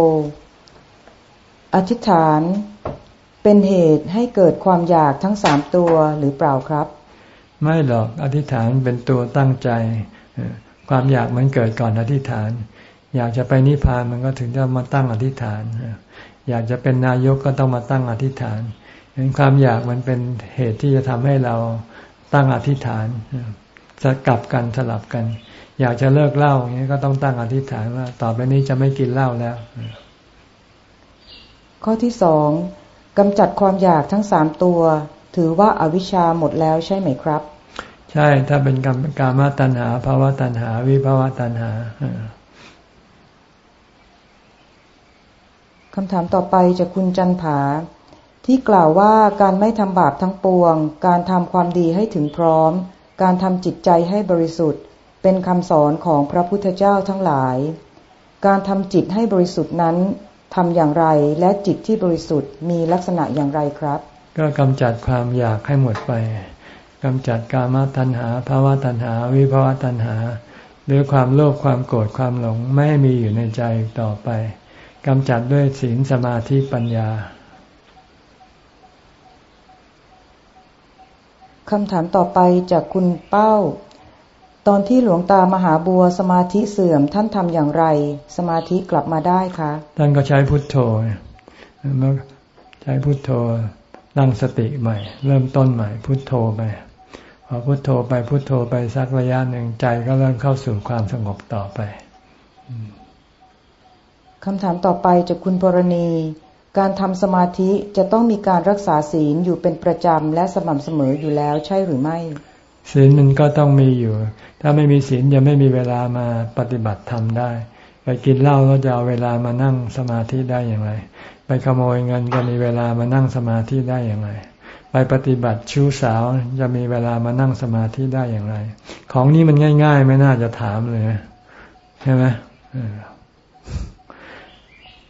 อธิษฐานเป็นเหตุให้เกิดความอยากทั้งสามตัวหรือเปล่าครับ ไม่หรอกอธิษฐานเป็นตัวตั้งใจ ความอยากมันเกิดก่อนอธิษฐาน อยากจะไปนิพพานมันก็ถึงจะมาตั้งอธิษฐาน อยากจะเป็นนายกก็ต้องมาตั้งอธิษฐานเห็นความอยากมันเป็นเหตุที่จะทำให้เราตั้งอธิษฐาน จะกลับกันสลับกัน อยากจะเลิกเหล้าอย่างนี้ก็ต้องตั้งอธิษฐานว่า ต่อไปนี้จะไม่กินเหล้าแล้ว ข้อที่สองกำจัดความอยากทั้งสามตัว ถือว่าอาวิชชาหมดแล้วใช่ไหมครับ ใช่ถ้าเป็นกรรมกามตัณหาภาวะตัณหา วิภาวะตัณหาคำถามต่อไปจากคุณจันผา ที่กล่าวว่าการไม่ทำบาปทั้งปวง การทำความดีให้ถึงพร้อม การทำจิตใจให้บริสุทธิ์ เป็นคำสอนของพระพุทธเจ้าทั้งหลาย การทำจิตให้บริสุทธิ์นั้นทำอย่างไรและจิตที่บริสุทธิ์มีลักษณะอย่างไรครับ ก็กำจัดความอยากให้หมดไปกำจัดกามตัณหาภาวะตัณหา วิภาวะตัณหา หรือความโลภความโกรธความหลงไม่ให้มีอยู่ในใจต่อไปกำจัดด้วยศีลสมาธิปัญญา คำถามต่อไปจากคุณเป้า ตอนที่หลวงตามหาบัวสมาธิเสื่อมท่านทำอย่างไร สมาธิกลับมาได้คะท่านก็ใช้พุทโธใช้พุทโธตั้งสติใหม่ เริ่มต้นใหม่ พุทโธไปพอพุโทโธไปพุโทโธไปสักระยะหนึ่งใจก็เริ่มเข้าสู่ความสงบต่อไปคำถามต่อไปจากคุณพรณี การทำสมาธิจะต้องมีการรักษาศีลอยู่เป็นประจำและสม่ำเสมออยู่แล้วใช่หรือไม่ ศีลมันก็ต้องมีอยู่ ถ้าไม่มีศีลจะไม่มีเวลามาปฏิบัติธรรมได้ไปกินเหล้าก็จะเอาเวลามานั่งสมาธิได้อย่างไร ไปขโมยเงินก็มีเวลามานั่งสมาธิได้อย่างไร ไปปฏิบัติชู้สาวจะมีเวลามานั่งสมาธิได้อย่างไร ของนี้มันง่าย ๆ ไม่น่าจะถามเลยใช่ไหม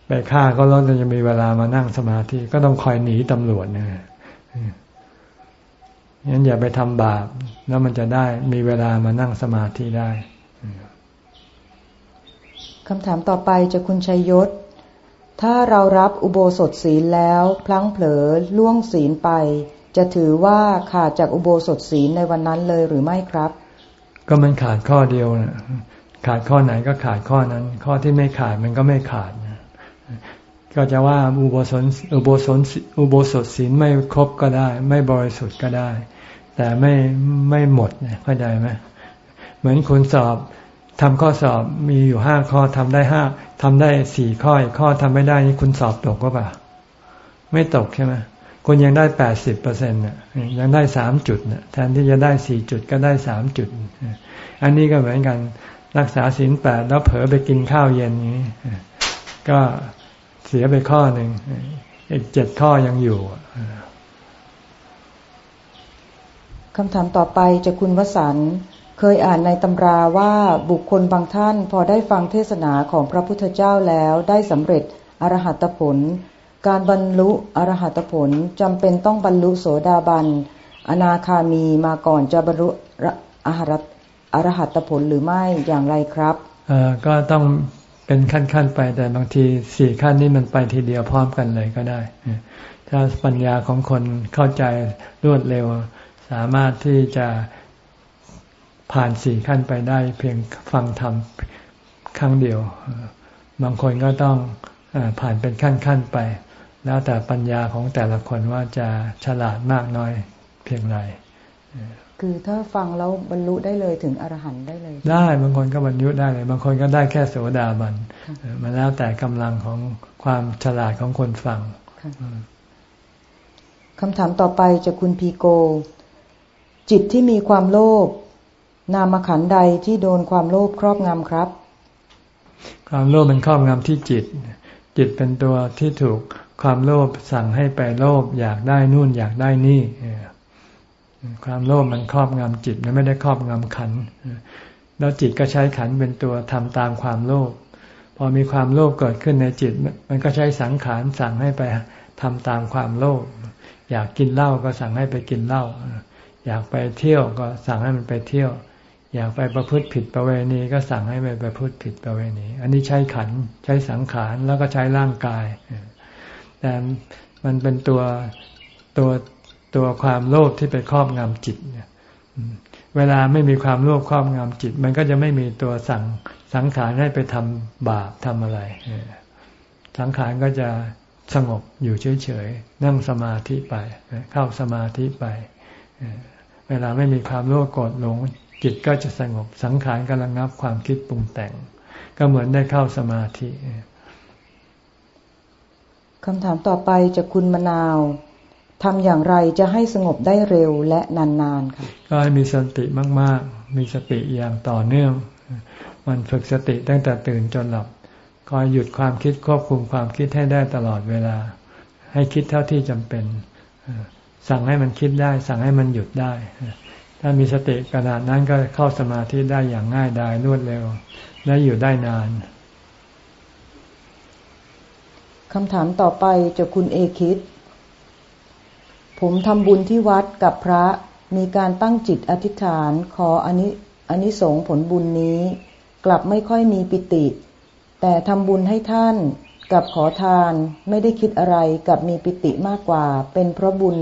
ไปฆ่าก็แล้วจะมีเวลามานั่งสมาธิก็ต้องคอยหนีตำรวจเนี่ยงั้นอย่าไปทำบาป แล้วมันจะได้มีเวลามานั่งสมาธิได้คำถามต่อไปจะคุณชัยยศ ถ้าเรารับอุโบสถศีลแล้ว พลั้งเผลอล่วงศีลไป จะถือว่าขาดจากอุโบสถศีลในวันนั้นเลยหรือไม่ครับ ก็มันขาดข้อเดียวนะขาดข้อไหนก็ขาดข้อนั้น ข้อที่ไม่ขาดมันก็ไม่ขาด ก็จะว่าอุโบสถอุโบสถอุโบสถศีลไม่ครบก็ได้ ไม่บริสุทธิ์ก็ได้ แต่ไม่ไม่หมดเนี่ยเข้าใจไหมเหมือนคุณสอบทำข้อสอบมีอยู่ห้าข้อทำได้ห้าทำได้สี่ข้อข้อทำไม่ได้นี่คุณสอบตกก็ปล่า ไม่ตกใช่ไหมคุณยังได้แปดสิบเปอร์เซ็นต์น่ะยังได้สามจุดน่ะแทนที่จะได้สี่จุดก็ได้สามจุด อันนี้ก็เหมือนกันรักษาศีลแปดแล้วเผลอไปกินข้าวเย็นนี้ก็ เสียไปข้อหนึ่งอีกเจ็ดข้อยังอยู่คำถามต่อไปจะคุณวสันเคยอ่านในตำราว่าบุคคลบางท่านพอได้ฟังเทศนาของพระพุทธเจ้าแล้วได้สำเร็จอรหัตผล การบรรลุอรหัตผลจำเป็นต้องบรรลุโสดาบัน อนาคามีมาก่อนจะบรรลุอรหัตอรหัตผลหรือไม่อย่างไรครับก็ต้อง เป็นขั้นๆไปแต่บางทีสี่ขั้นนี้มันไปทีเดียวพร้อมกันเลยก็ได้ ถ้าปัญญาของคนเข้าใจรวดเร็ว สามารถที่จะผ่านสี่ขั้นไปได้ เพียงฟังธรรมครั้งเดียว บางคนก็ต้องผ่านเป็นขั้นๆไป แล้วแต่ปัญญาของแต่ละคนว่าจะฉลาดมากน้อยเพียงไร คือถ้าฟังแล้วบรรลุได้เลยถึงอรหันต์ได้เลย ได้บางคนก็บรรลุได้เลย บางคนก็ได้แค่โสดาบันมันแล้วแต่กำลังของความฉลาดของคนฟังคำถามต่อไปจากคุณพีโก จิตที่มีความโลภนามขันใดที่โดนความโลภครอบงำครับ ความโลภมันครอบงำที่จิต จิตเป็นตัวที่ถูกความโลภสั่งให้ไปโลภอยากได้นู่นอยากได้นี่ ความโลภมันครอบงำจิตมันไม่ได้ครอบงำขัน แล้วจิตก็ใช้ขันเป็นตัวทำตามความโลภ พอมีความโลภเกิดขึ้นในจิต มันก็ใช้สังขารสั่งให้ไปทำตามความโลภ อยากกินเหล้าก็สั่งให้ไปกินเหล้า อยากไปเที่ยวก็สั่งให้มันไปเที่ยว อยากไปประพฤติผิดประเวณีก็สั่งให้ไปประพฤติผิดประเวณี อันนี้ใช้ขันใช้สังขารแล้วก็ใช้ร่างกาย แต่มันเป็นตัวตัว ตัวความโลภที่ไปครอบงำจิตเนี่ยเวลาไม่มีความโลภครอบงำจิต มันก็จะไม่มีตัวสั่งสังขารให้ไปทำบาปทำอะไร สังขารก็จะสงบอยู่เฉยๆนั่งสมาธิไป เข้าสมาธิไป เวลาไม่มีความโลภโกรธหลงจิตก็จะสงบสังขารกำลังงับความคิดปรุงแต่ง ก็เหมือนได้เข้าสมาธิคำถามต่อไปจากคุณมะนาว ทำอย่างไรจะให้สงบได้เร็วและนานๆค่ะก็ให้มีสติมากๆ มีสติอย่างต่อเนื่อง มันฝึกสติตั้งแต่ตื่นจนหลับ คอยหยุดความคิดควบคุมความคิดให้ได้ตลอดเวลา ให้คิดเท่าที่จำเป็น สั่งให้มันคิดได้ สั่งให้มันหยุดได้ ถ้ามีสติขนาดนั้นก็เข้าสมาธิได้อย่างง่ายดายรวดเร็ว และอยู่ได้นานคำถามต่อไปจากคุณเอคิด ผมทำบุญที่วัดกับพระมีการตั้งจิตอธิษฐานขออนิอนิสงผลบุญนี้ กลับไม่ค่อยมีปิติ แต่ทำบุญให้ท่านกับขอทานไม่ได้คิดอะไรกับมีปิติมากกว่า เป็นเพราะบุญ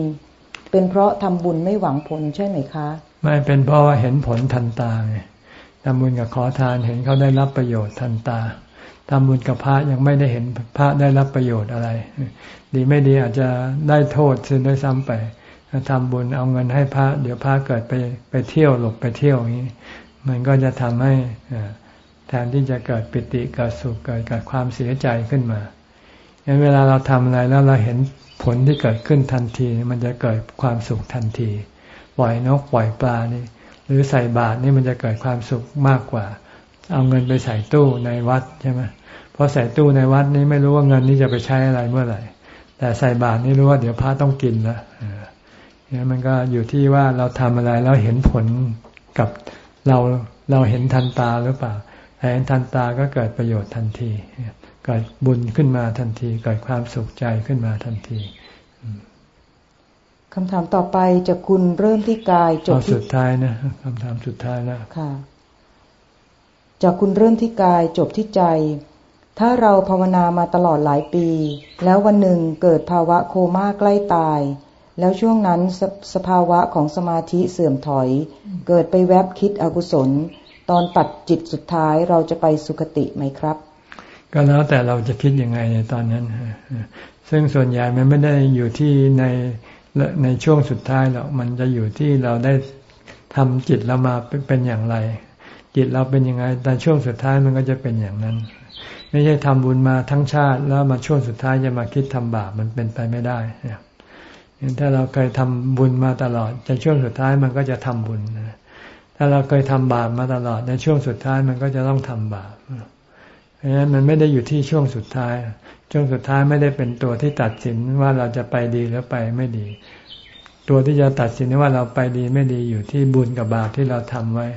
เป็นเพราะทำบุญไม่หวังผลใช่ไหมคะ ไม่เป็นเพราะว่าเห็นผลทันตาไงทำบุญกับขอทานเห็นเขาได้รับประโยชน์ทันตา ทำบุญกับพระยังไม่ได้เห็นพระได้รับประโยชน์อะไร ดีไม่ดีอาจจะได้โทษซึ่งด้วยซ้ำไปทำบุญเอาเงินให้พระ เดี๋ยวพระเกิดไปไปเที่ยวหลบไปเที่ยวอย่างนี้ มันก็จะทำให้แทนที่จะเกิดปิติเกิดสุขเกิดกิดความเสียใจขึ้นมางั้นเวลาเราทำอะไรแล้วเราเห็นผลที่เกิดขึ้นทันที มันจะเกิดความสุขทันที ปล่อยนกปล่อยปลานี่ หรือใส่บาตรนี่มันจะเกิดความสุขมากกว่า เอาเงินไปใส่ตู้ในวัดใช่ไหมพอใส่ตู้ในวัดนี้ไม่รู้ว่าเงินนี้จะไปใช้อะไรเมื่อไหร่ แต่ใส่บาทนี่รู้ว่าเดี๋ยวพระต้องกินแล้วเนี่ยมันก็อยู่ที่ว่าเราทำอะไรแล้วเห็นผลกับเราเราเห็นทันตาหรือเปล่าเห็นทันตาก็เกิดประโยชน์ทันทีเกิดบุญขึ้นมาทันทีเกิดความสุขใจขึ้นมาทันทีคำถามต่อไปจะคุณเริ่มที่กายจบที่สุดท้ายนะคำถามสุดท้ายนะค่ะ จากคุณเริ่มที่กายจบที่ใจ ถ้าเราภาวนามาตลอดหลายปี แล้ววันหนึ่งเกิดภาวะโคม่าใกล้ตาย แล้วช่วงนั้นสสภาวะของสมาธิเสื่อมถอย เกิดไปแวบคิดอกุศล ตอนตัดจิตสุดท้ายเราจะไปสุคติไหมครับ ก็แล้วแต่เราจะคิดยังไงในตอนนั้น ซึ่งส่วนใหญ่มันไม่ได้อยู่ที่ในในช่วงสุดท้ายหรอกมันจะอยู่ที่เราได้ทำจิตเรามาเป็นอย่างไร จิตเราเป็นยังไง แต่ช่วงสุดท้ายมันก็จะเป็นอย่างนั้น ไม่ใช่ทำบุญมาทั้งชาติ แล้วมาช่วงสุดท้ายจะมาคิดทำบาปมันเป็นไปไม่ได้ถ้าเราเคยทำบุญมาตลอดในช่วงสุดท้ายมันก็จะทำบุญถ้าเราเคยทำบาปมาตลอด ในช่วงสุดท้ายมันก็จะต้องทำบาปเพราะฉะนั้นมันไม่ได้อยู่ที่ช่วงสุดท้าย ช่วงสุดท้ายไม่ได้เป็นตัวที่ตัดสินว่าเราจะไปดีหรือไปไม่ดี ตัวที่จะตัดสินว่าเราไปดีไม่ดีอยู่ที่บุญกับบาปที่เราทำไว้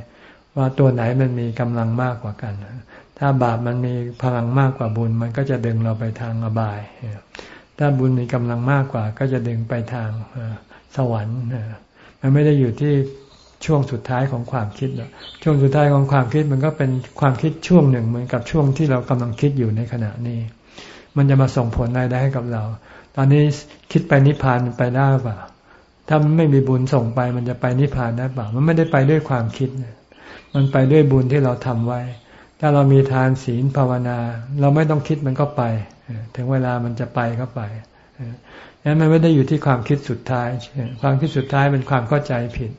ว่าตัวไหนมันมีกำลังมากกว่ากัน ถ้าบาปมันมีพลังมากกว่าบุญ มันก็จะดึงเราไปทางอบาย ถ้าบุญมีกำลังมากกว่า ก็จะดึงไปทางสวรรค์มันไม่ได้อยู่ที่ช่วงสุดท้ายของความคิดหรอกช่วงสุดท้ายของความคิดมันก็เป็นความคิดช่วงหนึ่งเหมือนกับช่วงที่เรากำลังคิดอยู่ในขณะนี้ มันจะมาส่งผลอะไรได้ให้กับเรา ตอนนี้คิดไปนิพพานไปได้ป่าถ้าไม่มีบุญส่งไปมันจะไปนิพพานได้ป่ามันไม่ได้ไปด้วยความคิด มันไปด้วยบุญที่เราทำไว้ ถ้าเรามีทานศีลภาวนา เราไม่ต้องคิดมันก็ไป ถึงเวลามันจะไปก็ไปนั้นมันไม่ได้อยู่ที่ความคิดสุดท้าย ความคิดสุดท้ายเป็นความเข้าใจผิด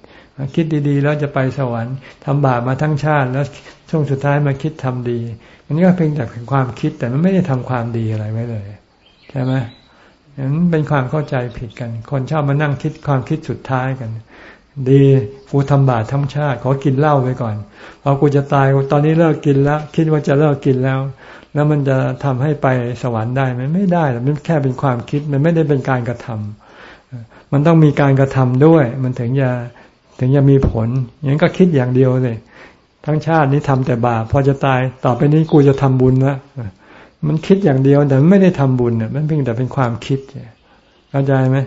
คิดดีๆ แล้วจะไปสวรรค์ทำบาปมาทั้งชาติ แล้วช่วงสุดท้ายมาคิดทำดี มันก็เพียงแต่เป็นความคิดแต่มันไม่ได้ทำความดีอะไรไว้เลยใช่ไหมนั้นเป็นความเข้าใจผิดกัน คนชอบมานั่งคิดความคิดสุดท้ายกัน ดีกูทำบาปทั้งชาติ ขอกินเหล้าไปก่อนพอกูจะตายตอนนี้เลิกกินแล้ว คิดว่าจะเลิกกินแล้ว แล้วมันจะทำให้ไปสวรรค์ได้ไหมไม่ได้มันแค่เป็นความคิดมันไม่ได้เป็นการกระทำมันต้องมีการกระทำด้วย มันถึงจะถึงจะมีผลอย่างนั้นก็คิดอย่างเดียวเลยทั้งชาตินี้ทำแต่บาปพอจะตายต่อไปนี้กูจะทำบุญละมันคิดอย่างเดียวแต่ไม่ได้ทำบุญเนี่ยมันเพียงแต่เป็นความคิดเข้าใจไหม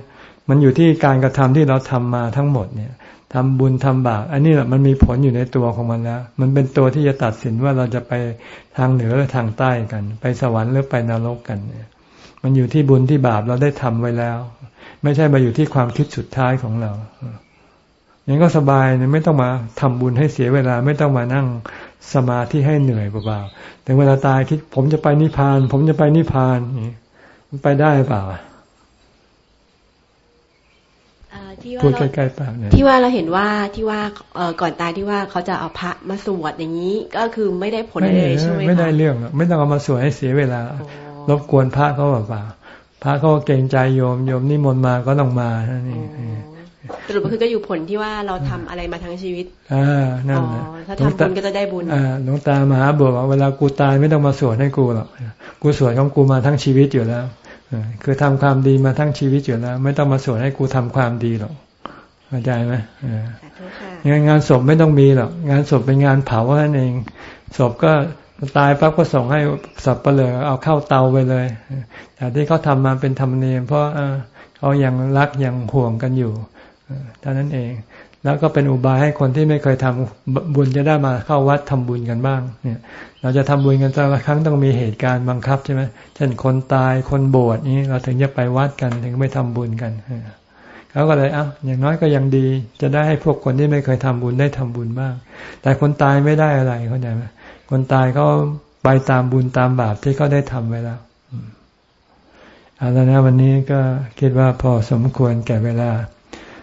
มันอยู่ที่การกระทำที่เราทำมาทั้งหมดเนี่ยทำบุญทำบาปอันนี้แหละมันมีผลอยู่ในตัวของมันแล้วมันเป็นตัวที่จะตัดสินว่าเราจะไปทางเหนือหรือทางใต้กัน ไปสวรรค์หรือไปนรกกันเนี่ย มันอยู่ที่บุญที่บาปเราได้ทำไว้แล้ว ไม่ใช่มาอยู่ที่ความคิดสุดท้ายของเราอย่างก็สบายเนี่ยไม่ต้องมาทำบุญให้เสียเวลา ไม่ต้องมานั่งสมาธิให้เหนื่อยเปล่าๆแต่เวลาตายคิดผมจะไปนิพพาน ผมจะไปนิพพานนี่มันไปได้เปล่า ที่ว่าพูดใกล้ๆปากเนี่ยที่ว่าเราเห็นว่าที่ว่าก่อนตายที่ว่าเขาจะเอาพระมาสวดอย่างนี้ก็คือไม่ได้ผลเลยใช่ไหมไม่ได้เรื่องไม่ต้องเอามาสวดให้เสียเวลารบกวนพระเขาเปล่าพระเขาเกรงใจโยมโยมนิมนต์มาก็ต้องมานี่สรุปก็คือก็อยู่ผลที่ว่าเราทำอะไรมาทั้งชีวิตอ่านั่นนะถ้าทำบุญก็จะได้บุญอ่าหลวงตามหาบอกว่าเวลากูตายไม่ต้องมาสวดให้กูหรอกกูสวดของกูมาทั้งชีวิตอยู่แล้ว คือทำความดีมาทั้งชีวิตอยู่แล้ว ไม่ต้องมาสวดให้กูทำความดีหรอกเข้าใจไหมงานงานศพไม่ต้องมีหรอกงานศพเป็นงานเผาแค่นั้นเองศพก็ตายปั๊บก็ส่งให้สับเปลือเอาเข้าเตาไปเลยแต่ที่เขาทามาเป็นธรรมเนียม เพราะเขายังรักยังห่วงกันอยู่เท่านั้นเอง แล้วก็เป็นอุบายให้คนที่ไม่เคยทำบุญจะได้มาเข้าวัดทำบุญกันบ้าง เนี่ย เราจะทำบุญกันแต่ละครั้งต้องมีเหตุการณ์บังคับใช่ไหมเช่นคนตายคนโบวชนี้ เราถึงจะไปวัดกันถึงไม่ทำบุญกันเขาก็เลยเอ้าอย่างน้อยก็ยังดี จะได้ให้พวกคนที่ไม่เคยทำบุญได้ทำบุญบ้าง แต่คนตายไม่ได้อะไรเข้าใจไหมคนตายเขาไปตามบุญตามบาปที่เขาได้ทำไว้แล้วเอาแล้วนะวันนี้ก็คิดว่าพอสมควรแก่เวลา